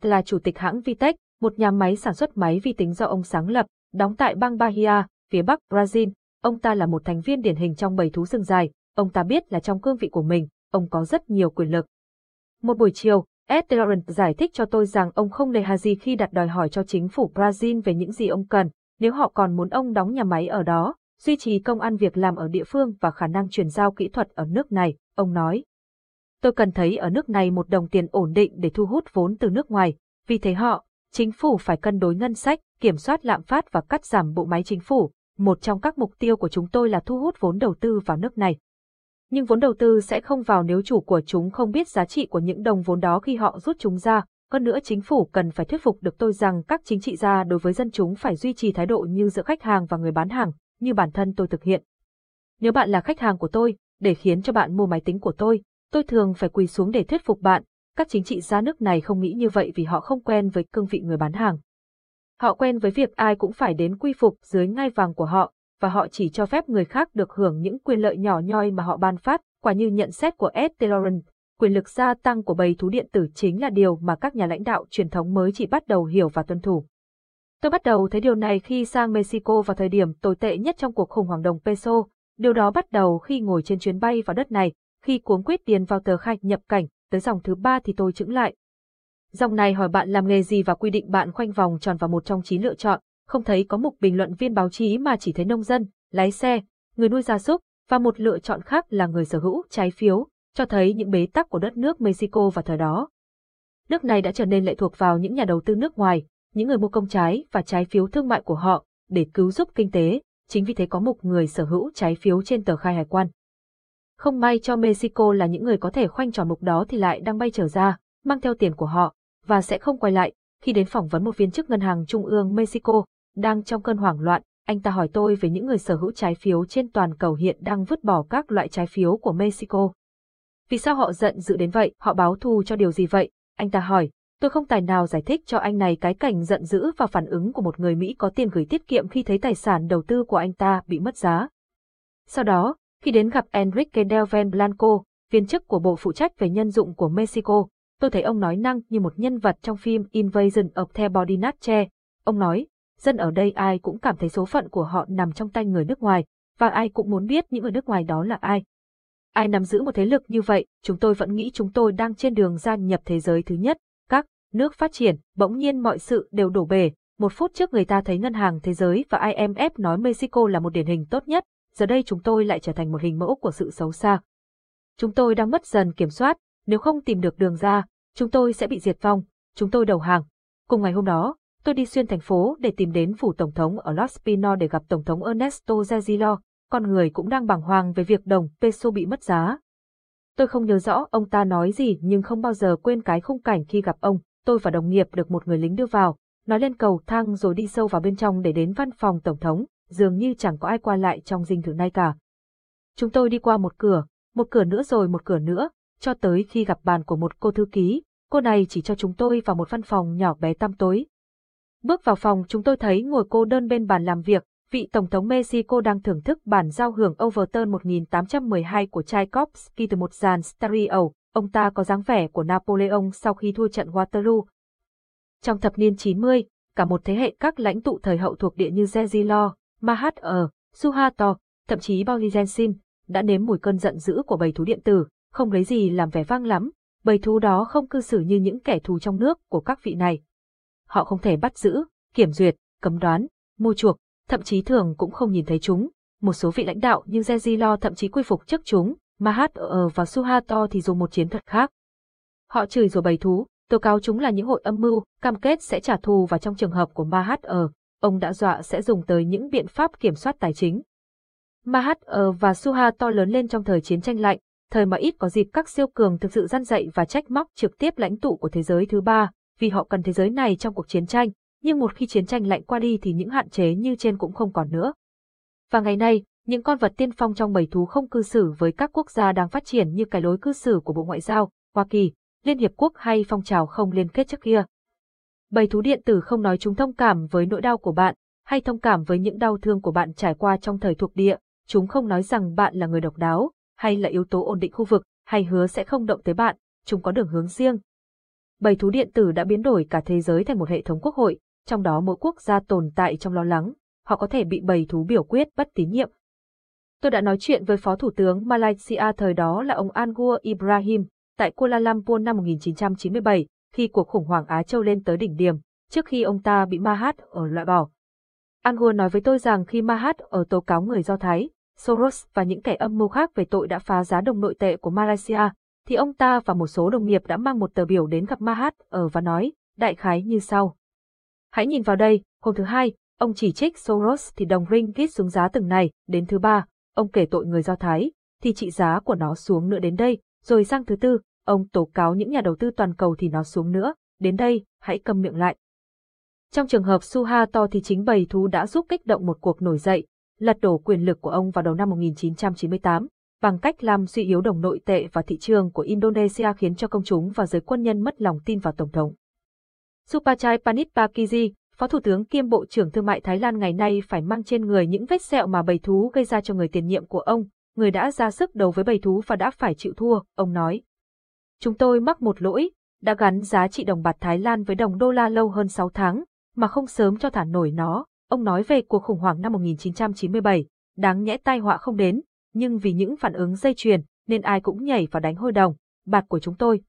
là chủ tịch hãng Vitech, một nhà máy sản xuất máy vi tính do ông sáng lập, đóng tại bang Bahia, phía bắc Brazil. Ông ta là một thành viên điển hình trong bầy thú rừng dài, ông ta biết là trong cương vị của mình, ông có rất nhiều quyền lực. Một buổi chiều, Ed giải thích cho tôi rằng ông không nề hà gì khi đặt đòi hỏi cho chính phủ Brazil về những gì ông cần, nếu họ còn muốn ông đóng nhà máy ở đó, duy trì công ăn việc làm ở địa phương và khả năng chuyển giao kỹ thuật ở nước này, ông nói. Tôi cần thấy ở nước này một đồng tiền ổn định để thu hút vốn từ nước ngoài, vì thế họ, chính phủ phải cân đối ngân sách, kiểm soát lạm phát và cắt giảm bộ máy chính phủ. Một trong các mục tiêu của chúng tôi là thu hút vốn đầu tư vào nước này. Nhưng vốn đầu tư sẽ không vào nếu chủ của chúng không biết giá trị của những đồng vốn đó khi họ rút chúng ra. Hơn nữa chính phủ cần phải thuyết phục được tôi rằng các chính trị gia đối với dân chúng phải duy trì thái độ như giữa khách hàng và người bán hàng, như bản thân tôi thực hiện. Nếu bạn là khách hàng của tôi, để khiến cho bạn mua máy tính của tôi, tôi thường phải quỳ xuống để thuyết phục bạn, các chính trị gia nước này không nghĩ như vậy vì họ không quen với cương vị người bán hàng. Họ quen với việc ai cũng phải đến quy phục dưới ngai vàng của họ, và họ chỉ cho phép người khác được hưởng những quyền lợi nhỏ nhoi mà họ ban phát, quả như nhận xét của Ed Teleron. Quyền lực gia tăng của bầy thú điện tử chính là điều mà các nhà lãnh đạo truyền thống mới chỉ bắt đầu hiểu và tuân thủ. Tôi bắt đầu thấy điều này khi sang Mexico vào thời điểm tồi tệ nhất trong cuộc khủng hoảng đồng peso. Điều đó bắt đầu khi ngồi trên chuyến bay vào đất này, khi cuống quyết tiền vào tờ khai nhập cảnh, tới dòng thứ ba thì tôi chững lại. Dòng này hỏi bạn làm nghề gì và quy định bạn khoanh vòng tròn vào một trong chín lựa chọn, không thấy có mục bình luận viên báo chí mà chỉ thấy nông dân, lái xe, người nuôi gia súc, và một lựa chọn khác là người sở hữu trái phiếu, cho thấy những bế tắc của đất nước Mexico vào thời đó. Nước này đã trở nên lệ thuộc vào những nhà đầu tư nước ngoài, những người mua công trái và trái phiếu thương mại của họ, để cứu giúp kinh tế, chính vì thế có mục người sở hữu trái phiếu trên tờ khai hải quan. Không may cho Mexico là những người có thể khoanh tròn mục đó thì lại đang bay trở ra, mang theo tiền của họ, và sẽ không quay lại. Khi đến phỏng vấn một viên chức ngân hàng trung ương Mexico, đang trong cơn hoảng loạn, anh ta hỏi tôi về những người sở hữu trái phiếu trên toàn cầu hiện đang vứt bỏ các loại trái phiếu của Mexico. Vì sao họ giận dữ đến vậy, họ báo thù cho điều gì vậy? Anh ta hỏi, Tôi không tài nào giải thích cho anh này cái cảnh giận dữ và phản ứng của một người Mỹ có tiền gửi tiết kiệm khi thấy tài sản đầu tư của anh ta bị mất giá. Sau đó, khi đến gặp Enrique Del Ven Blanco, viên chức của bộ phụ trách về nhân dụng của Mexico, tôi thấy ông nói năng như một nhân vật trong phim Invasion of the Body Snatcher. Ông nói, dân ở đây ai cũng cảm thấy số phận của họ nằm trong tay người nước ngoài, và ai cũng muốn biết những người nước ngoài đó là ai. Ai nắm giữ một thế lực như vậy, chúng tôi vẫn nghĩ chúng tôi đang trên đường gia nhập thế giới thứ nhất, các nước phát triển, bỗng nhiên mọi sự đều đổ bể. Một phút trước người ta thấy Ngân hàng Thế giới và IMF nói Mexico là một điển hình tốt nhất, giờ đây chúng tôi lại trở thành một hình mẫu của sự xấu xa. Chúng tôi đang mất dần kiểm soát, nếu không tìm được đường ra, chúng tôi sẽ bị diệt vong, chúng tôi đầu hàng. Cùng ngày hôm đó, tôi đi xuyên thành phố để tìm đến phủ tổng thống ở Los Pinos để gặp tổng thống Ernesto Zedillo, con người cũng đang bàng hoàng về việc đồng peso bị mất giá. Tôi không nhớ rõ ông ta nói gì nhưng không bao giờ quên cái khung cảnh khi gặp ông, tôi và đồng nghiệp được một người lính đưa vào, nói lên cầu thang rồi đi sâu vào bên trong để đến văn phòng tổng thống, dường như chẳng có ai qua lại trong dinh thự này cả. Chúng tôi đi qua một cửa, một cửa nữa rồi một cửa nữa, cho tới khi gặp bàn của một cô thư ký, cô này chỉ cho chúng tôi vào một văn phòng nhỏ bé tăm tối. Bước vào phòng chúng tôi thấy ngồi cô đơn bên bàn làm việc, vị Tổng thống Mexico đang thưởng thức bản giao hưởng Overton 1812 của Tchaikovsky từ một dàn stereo, ông ta có dáng vẻ của Napoleon sau khi thua trận Waterloo. Trong thập niên 90, cả một thế hệ các lãnh tụ thời hậu thuộc địa như Zezilo, Mahat ở, Suharto, thậm chí Baulizensin, đã nếm mùi cơn giận dữ của bầy thú điện tử, không lấy gì làm vẻ vang lắm, bầy thú đó không cư xử như những kẻ thù trong nước của các vị này. Họ không thể bắt giữ, kiểm duyệt, cấm đoán, mua chuộc, thậm chí thường cũng không nhìn thấy chúng. Một số vị lãnh đạo như Zezilo thậm chí quy phục trước chúng, Mahat ở và Suharto thì dùng một chiến thuật khác. Họ chửi rủa bầy thú, tố cáo chúng là những hội âm mưu, cam kết sẽ trả thù và trong trường hợp của Mahat ở, ông đã dọa sẽ dùng tới những biện pháp kiểm soát tài chính. Mahat ở và Suharto lớn lên trong thời chiến tranh lạnh, thời mà ít có dịp các siêu cường thực sự gian dạy và trách móc trực tiếp lãnh tụ của thế giới thứ ba, vì họ cần thế giới này trong cuộc chiến tranh, nhưng một khi chiến tranh lạnh qua đi thì những hạn chế như trên cũng không còn nữa. Và ngày nay, những con vật tiên phong trong bầy thú không cư xử với các quốc gia đang phát triển như cái lối cư xử của Bộ Ngoại giao, Hoa Kỳ, Liên Hiệp Quốc hay phong trào không liên kết trước kia. Bầy thú điện tử không nói chúng thông cảm với nỗi đau của bạn, hay thông cảm với những đau thương của bạn trải qua trong thời thuộc địa, chúng không nói rằng bạn là người độc đáo, hay là yếu tố ổn định khu vực, hay hứa sẽ không động tới bạn, chúng có đường hướng riêng. Bầy thú điện tử đã biến đổi cả thế giới thành một hệ thống quốc hội, trong đó mỗi quốc gia tồn tại trong lo lắng, họ có thể bị bầy thú biểu quyết bất tín nhiệm. Tôi đã nói chuyện với Phó Thủ tướng Malaysia thời đó là ông Anwar Ibrahim, tại Kuala Lumpur năm 1997, khi cuộc khủng hoảng Á Châu lên tới đỉnh điểm, trước khi ông ta bị Mahat ở loại bỏ. Angua nói với tôi rằng khi Mahat ở tố cáo người Do Thái, Soros và những kẻ âm mưu khác về tội đã phá giá đồng nội tệ của Malaysia, thì ông ta và một số đồng nghiệp đã mang một tờ biểu đến gặp Mahat ở và nói, đại khái như sau. Hãy nhìn vào đây, hôm thứ hai, ông chỉ trích Soros thì đồng ringgit xuống giá từng này, đến thứ ba, ông kể tội người Do Thái, thì trị giá của nó xuống nữa đến đây, rồi sang thứ tư, ông tố cáo những nhà đầu tư toàn cầu thì nó xuống nữa, đến đây, hãy cầm miệng lại. Trong trường hợp Suharto thì chính bầy thú đã giúp kích động một cuộc nổi dậy, lật đổ quyền lực của ông vào đầu năm 1998, bằng cách làm suy yếu đồng nội tệ và thị trường của Indonesia khiến cho công chúng và giới quân nhân mất lòng tin vào Tổng thống. Supachai Panitpakiji, Phó Thủ tướng kiêm Bộ trưởng Thương mại Thái Lan ngày nay phải mang trên người những vết sẹo mà bầy thú gây ra cho người tiền nhiệm của ông, người đã ra sức đấu với bầy thú và đã phải chịu thua, ông nói. Chúng tôi mắc một lỗi, đã gắn giá trị đồng bạc Thái Lan với đồng đô la lâu hơn 6 tháng, mà không sớm cho thả nổi nó, ông nói về cuộc khủng hoảng năm 1997, đáng nhẽ tai họa không đến, nhưng vì những phản ứng dây chuyền, nên ai cũng nhảy vào đánh hôi đồng, bạc của chúng tôi,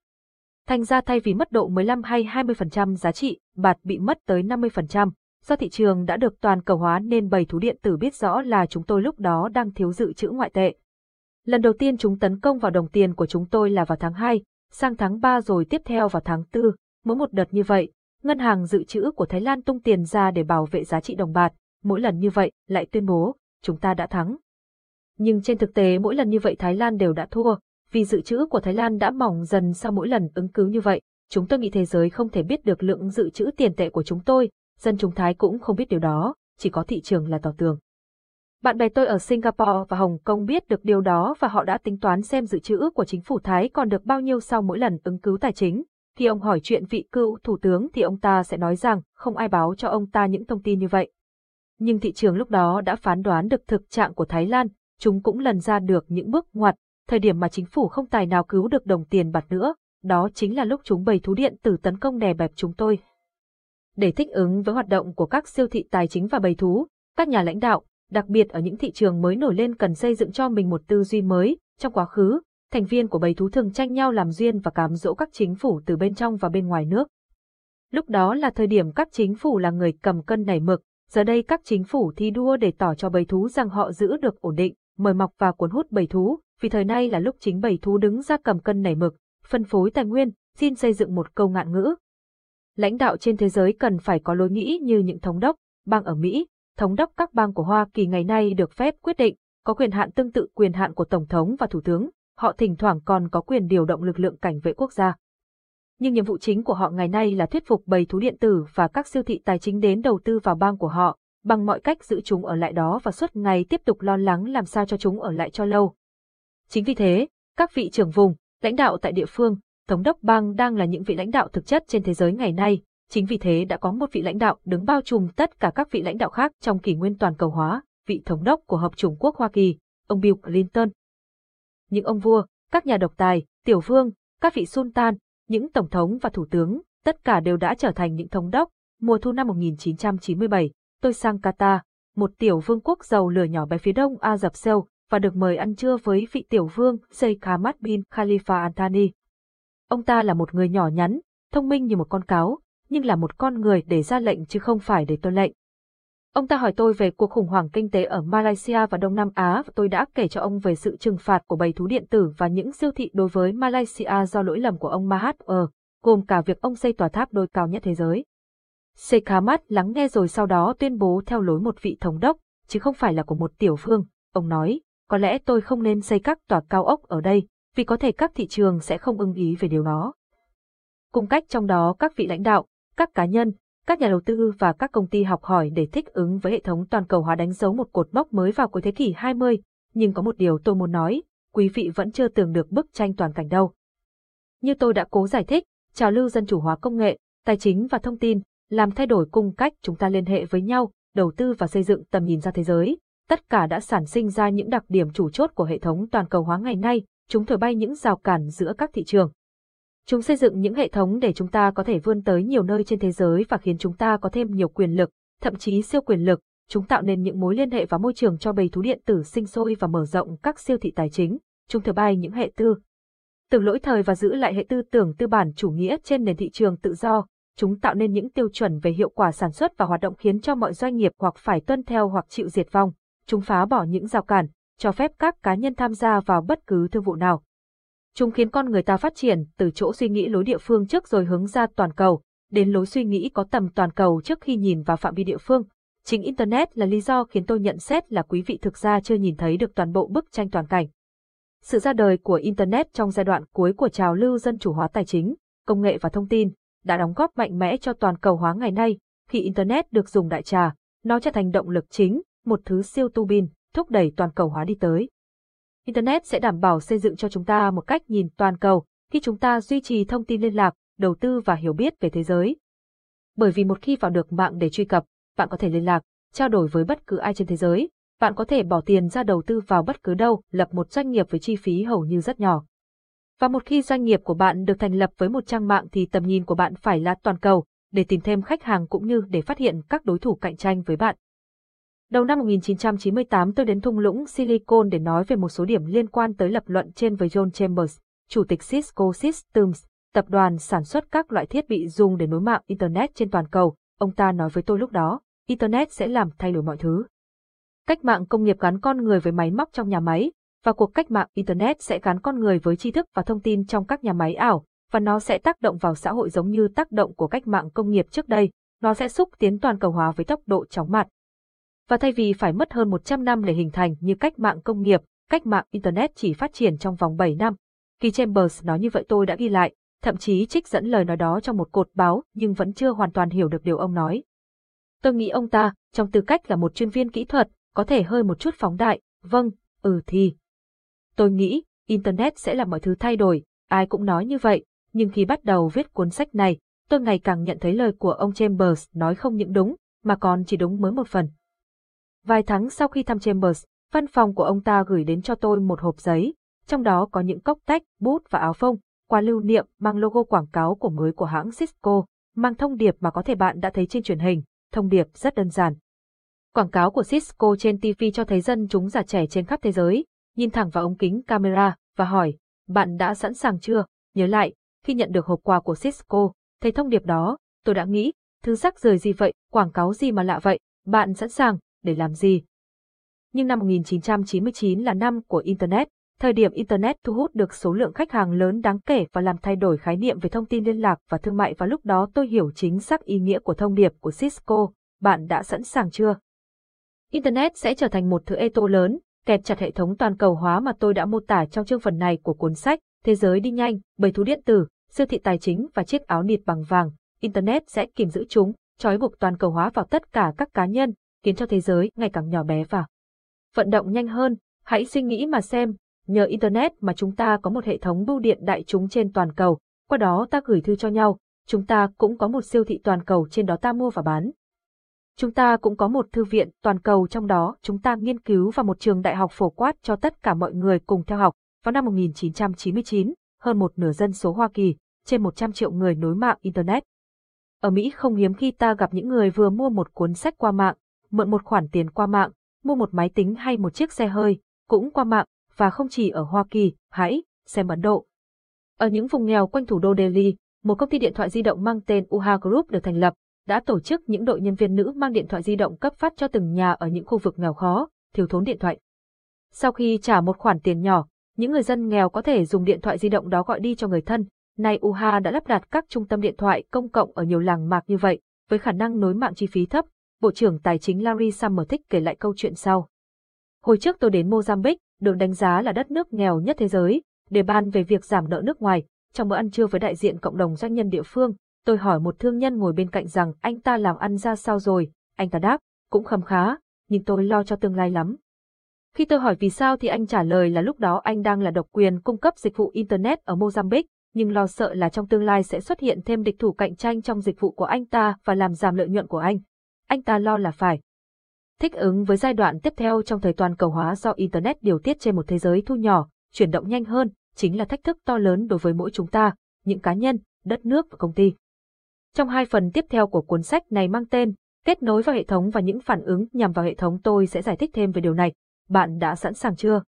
Thành ra thay vì mất độ 15 hay 20% giá trị, bạc bị mất tới 50%. Do thị trường đã được toàn cầu hóa nên bầy thú điện tử biết rõ là chúng tôi lúc đó đang thiếu dự trữ ngoại tệ. Lần đầu tiên chúng tấn công vào đồng tiền của chúng tôi là vào tháng 2, sang tháng 3 rồi tiếp theo vào tháng 4. Mỗi một đợt như vậy, ngân hàng dự trữ của Thái Lan tung tiền ra để bảo vệ giá trị đồng bạc, mỗi lần như vậy lại tuyên bố, chúng ta đã thắng. Nhưng trên thực tế mỗi lần như vậy Thái Lan đều đã thua, vì dự trữ của Thái Lan đã mỏng dần sau mỗi lần ứng cứu như vậy. Chúng tôi nghĩ thế giới không thể biết được lượng dự trữ tiền tệ của chúng tôi, dân chúng Thái cũng không biết điều đó, chỉ có thị trường là tỏ tường. Bạn bè tôi ở Singapore và Hồng Kông biết được điều đó và họ đã tính toán xem dự trữ của chính phủ Thái còn được bao nhiêu sau mỗi lần ứng cứu tài chính. Khi ông hỏi chuyện vị cựu thủ tướng thì ông ta sẽ nói rằng không ai báo cho ông ta những thông tin như vậy. Nhưng thị trường lúc đó đã phán đoán được thực trạng của Thái Lan, chúng cũng lần ra được những bước ngoặt, thời điểm mà chính phủ không tài nào cứu được đồng tiền bạc nữa, đó chính là lúc chúng bày thú điện tử tấn công đè bẹp chúng tôi. Để thích ứng với hoạt động của các siêu thị tài chính và bày thú, các nhà lãnh đạo, đặc biệt ở những thị trường mới nổi lên cần xây dựng cho mình một tư duy mới. Trong quá khứ, thành viên của bầy thú thường tranh nhau làm duyên và cám dỗ các chính phủ từ bên trong và bên ngoài nước. Lúc đó là thời điểm các chính phủ là người cầm cân nảy mực, giờ đây các chính phủ thi đua để tỏ cho bầy thú rằng họ giữ được ổn định, mời mọc và cuốn hút bầy thú, vì thời nay là lúc chính bầy thú đứng ra cầm cân nảy mực, phân phối tài nguyên, xin xây dựng một câu ngạn ngữ. Lãnh đạo trên thế giới cần phải có lối nghĩ như những thống đốc, bang ở Mỹ, thống đốc các bang của Hoa Kỳ ngày nay được phép quyết định, có quyền hạn tương tự quyền hạn của Tổng thống và Thủ tướng, họ thỉnh thoảng còn có quyền điều động lực lượng cảnh vệ quốc gia. Nhưng nhiệm vụ chính của họ ngày nay là thuyết phục bầy thú điện tử và các siêu thị tài chính đến đầu tư vào bang của họ, bằng mọi cách giữ chúng ở lại đó và suốt ngày tiếp tục lo lắng làm sao cho chúng ở lại cho lâu. Chính vì thế, các vị trưởng vùng, lãnh đạo tại địa phương, thống đốc bang đang là những vị lãnh đạo thực chất trên thế giới ngày nay, chính vì thế đã có một vị lãnh đạo đứng bao trùm tất cả các vị lãnh đạo khác trong kỷ nguyên toàn cầu hóa, vị thống đốc của Hợp chủng quốc Hoa Kỳ, ông Bill Clinton. Những ông vua, các nhà độc tài, tiểu vương, các vị sultan, những tổng thống và thủ tướng, tất cả đều đã trở thành những thống đốc. Mùa thu năm 1997, tôi sang Qatar, một tiểu vương quốc giàu lửa nhỏ bé phía đông Ả Rập Xê và được mời ăn trưa với vị tiểu vương Sheikh Hamad bin Khalifa Al Thani. Ông ta là một người nhỏ nhắn, thông minh như một con cáo, nhưng là một con người để ra lệnh chứ không phải để tuân lệnh. Ông ta hỏi tôi về cuộc khủng hoảng kinh tế ở Malaysia và Đông Nam Á và tôi đã kể cho ông về sự trừng phạt của bầy thú điện tử và những siêu thị đối với Malaysia do lỗi lầm của ông Mahathir, gồm cả việc ông xây tòa tháp đôi cao nhất thế giới. Sheikh lắng nghe rồi sau đó tuyên bố theo lối một vị thống đốc, chứ không phải là của một tiểu phương. Ông nói, có lẽ tôi không nên xây các tòa cao ốc ở đây, vì có thể các thị trường sẽ không ưng ý về điều đó. Cùng cách trong đó các vị lãnh đạo, các cá nhân, các nhà đầu tư và các công ty học hỏi để thích ứng với hệ thống toàn cầu hóa đánh dấu một cột mốc mới vào cuối thế kỷ 20, nhưng có một điều tôi muốn nói, quý vị vẫn chưa tưởng được bức tranh toàn cảnh đâu. Như tôi đã cố giải thích, trào lưu dân chủ hóa công nghệ, tài chính và thông tin, làm thay đổi cung cách chúng ta liên hệ với nhau, đầu tư và xây dựng tầm nhìn ra thế giới. Tất cả đã sản sinh ra những đặc điểm chủ chốt của hệ thống toàn cầu hóa ngày nay, chúng thổi bay những rào cản giữa các thị trường. Chúng xây dựng những hệ thống để chúng ta có thể vươn tới nhiều nơi trên thế giới và khiến chúng ta có thêm nhiều quyền lực, thậm chí siêu quyền lực. Chúng tạo nên những mối liên hệ và môi trường cho bầy thú điện tử sinh sôi và mở rộng các siêu thị tài chính. Chúng thổi bay những hệ tư tưởng lỗi thời và giữ lại hệ tư tưởng tư bản chủ nghĩa trên nền thị trường tự do. Chúng tạo nên những tiêu chuẩn về hiệu quả sản xuất và hoạt động khiến cho mọi doanh nghiệp hoặc phải tuân theo hoặc chịu diệt vong. Chúng phá bỏ những rào cản, cho phép các cá nhân tham gia vào bất cứ thương vụ nào. Chúng khiến con người ta phát triển từ chỗ suy nghĩ lối địa phương trước rồi hướng ra toàn cầu, đến lối suy nghĩ có tầm toàn cầu trước khi nhìn vào phạm vi địa phương. Chính Internet là lý do khiến tôi nhận xét là quý vị thực ra chưa nhìn thấy được toàn bộ bức tranh toàn cảnh. Sự ra đời của Internet trong giai đoạn cuối của trào lưu dân chủ hóa tài chính, công nghệ và thông tin đã đóng góp mạnh mẽ cho toàn cầu hóa ngày nay. Khi Internet được dùng đại trà, nó trở thành động lực chính, một thứ siêu tu bin, thúc đẩy toàn cầu hóa đi tới. Internet sẽ đảm bảo xây dựng cho chúng ta một cách nhìn toàn cầu khi chúng ta duy trì thông tin liên lạc, đầu tư và hiểu biết về thế giới. Bởi vì một khi vào được mạng để truy cập, bạn có thể liên lạc, trao đổi với bất cứ ai trên thế giới, bạn có thể bỏ tiền ra đầu tư vào bất cứ đâu, lập một doanh nghiệp với chi phí hầu như rất nhỏ. Và một khi doanh nghiệp của bạn được thành lập với một trang mạng thì tầm nhìn của bạn phải là toàn cầu, để tìm thêm khách hàng cũng như để phát hiện các đối thủ cạnh tranh với bạn. Đầu năm 1998 tôi đến thung lũng Silicon để nói về một số điểm liên quan tới lập luận trên với John Chambers, chủ tịch Cisco Systems, tập đoàn sản xuất các loại thiết bị dùng để nối mạng Internet trên toàn cầu. Ông ta nói với tôi lúc đó, Internet sẽ làm thay đổi mọi thứ. Cách mạng công nghiệp gắn con người với máy móc trong nhà máy, và cuộc cách mạng Internet sẽ gắn con người với tri thức và thông tin trong các nhà máy ảo, và nó sẽ tác động vào xã hội giống như tác động của cách mạng công nghiệp trước đây, nó sẽ xúc tiến toàn cầu hóa với tốc độ chóng mặt. Và thay vì phải mất hơn 100 năm để hình thành như cách mạng công nghiệp, cách mạng Internet chỉ phát triển trong vòng 7 năm. Khi Chambers nói như vậy tôi đã ghi lại, thậm chí trích dẫn lời nói đó trong một cột báo nhưng vẫn chưa hoàn toàn hiểu được điều ông nói. Tôi nghĩ ông ta, trong tư cách là một chuyên viên kỹ thuật, có thể hơi một chút phóng đại, vâng, ừ thì. Tôi nghĩ, Internet sẽ làm mọi thứ thay đổi, ai cũng nói như vậy, Nhưng khi bắt đầu viết cuốn sách này, tôi ngày càng nhận thấy lời của ông Chambers nói không những đúng, mà còn chỉ đúng mới một phần. Vài tháng sau khi thăm Chambers, văn phòng của ông ta gửi đến cho tôi một hộp giấy, trong đó có những cốc tách, bút và áo phông, quà lưu niệm mang logo quảng cáo của mới của hãng Cisco, mang thông điệp mà có thể bạn đã thấy trên truyền hình, thông điệp rất đơn giản. Quảng cáo của Cisco trên TV cho thấy dân chúng già trẻ trên khắp thế giới, nhìn thẳng vào ống kính camera và hỏi, bạn đã sẵn sàng chưa? Nhớ lại, khi nhận được hộp quà của Cisco, thấy thông điệp đó, tôi đã nghĩ, thứ rắc rời gì vậy, quảng cáo gì mà lạ vậy, bạn sẵn sàng, để làm gì? Nhưng năm 1999 là năm của Internet, thời điểm Internet thu hút được số lượng khách hàng lớn đáng kể và làm thay đổi khái niệm về thông tin liên lạc và thương mại và lúc đó tôi hiểu chính xác ý nghĩa của thông điệp của Cisco, bạn đã sẵn sàng chưa? Internet sẽ trở thành một thứ ê tô lớn, kẹp chặt hệ thống toàn cầu hóa mà tôi đã mô tả trong chương phần này của cuốn sách Thế giới đi nhanh, bầy thú điện tử, siêu thị tài chính và chiếc áo nịt bằng vàng. Internet sẽ kìm giữ chúng, trói buộc toàn cầu hóa vào tất cả các cá nhân, khiến cho thế giới ngày càng nhỏ bé và vận động nhanh hơn. Hãy suy nghĩ mà xem, nhờ Internet mà chúng ta có một hệ thống bưu điện đại chúng trên toàn cầu, qua đó ta gửi thư cho nhau, chúng ta cũng có một siêu thị toàn cầu trên đó ta mua và bán. Chúng ta cũng có một thư viện toàn cầu trong đó chúng ta nghiên cứu và một trường đại học phổ quát cho tất cả mọi người cùng theo học. Vào năm 1999, hơn một nửa dân số Hoa Kỳ, trên 100 triệu người nối mạng Internet. Ở Mỹ không hiếm khi ta gặp những người vừa mua một cuốn sách qua mạng, mượn một khoản tiền qua mạng, mua một máy tính hay một chiếc xe hơi, cũng qua mạng, và không chỉ ở Hoa Kỳ, hãy xem Ấn Độ. Ở những vùng nghèo quanh thủ đô Delhi, một công ty điện thoại di động mang tên UHA Group được thành lập, đã tổ chức những đội nhân viên nữ mang điện thoại di động cấp phát cho từng nhà ở những khu vực nghèo khó, thiếu thốn điện thoại. Sau khi trả một khoản tiền nhỏ, những người dân nghèo có thể dùng điện thoại di động đó gọi đi cho người thân. Nay UHA đã lắp đặt các trung tâm điện thoại công cộng ở nhiều làng mạc như vậy, với khả năng nối mạng chi phí thấp. Bộ trưởng Tài chính Larry Summers thích kể lại câu chuyện sau. Hồi trước tôi đến Mozambique, được đánh giá là đất nước nghèo nhất thế giới, để bàn về việc giảm nợ nước ngoài. Trong bữa ăn trưa với đại diện cộng đồng doanh nhân địa phương, tôi hỏi một thương nhân ngồi bên cạnh rằng anh ta làm ăn ra sao rồi, anh ta đáp, cũng khấm khá, nhưng tôi lo cho tương lai lắm. Khi tôi hỏi vì sao thì anh trả lời là lúc đó anh đang là độc quyền cung cấp dịch vụ Internet ở Mozambique, nhưng lo sợ là trong tương lai sẽ xuất hiện thêm địch thủ cạnh tranh trong dịch vụ của anh ta và làm giảm lợi nhuận của anh. Anh ta lo là phải thích ứng với giai đoạn tiếp theo trong thời toàn cầu hóa do Internet điều tiết trên một thế giới thu nhỏ, chuyển động nhanh hơn, chính là thách thức to lớn đối với mỗi chúng ta, những cá nhân, đất nước và công ty. Trong hai phần tiếp theo của cuốn sách này mang tên Kết nối vào hệ thống và những phản ứng nhằm vào hệ thống tôi sẽ giải thích thêm về điều này. Bạn đã sẵn sàng chưa?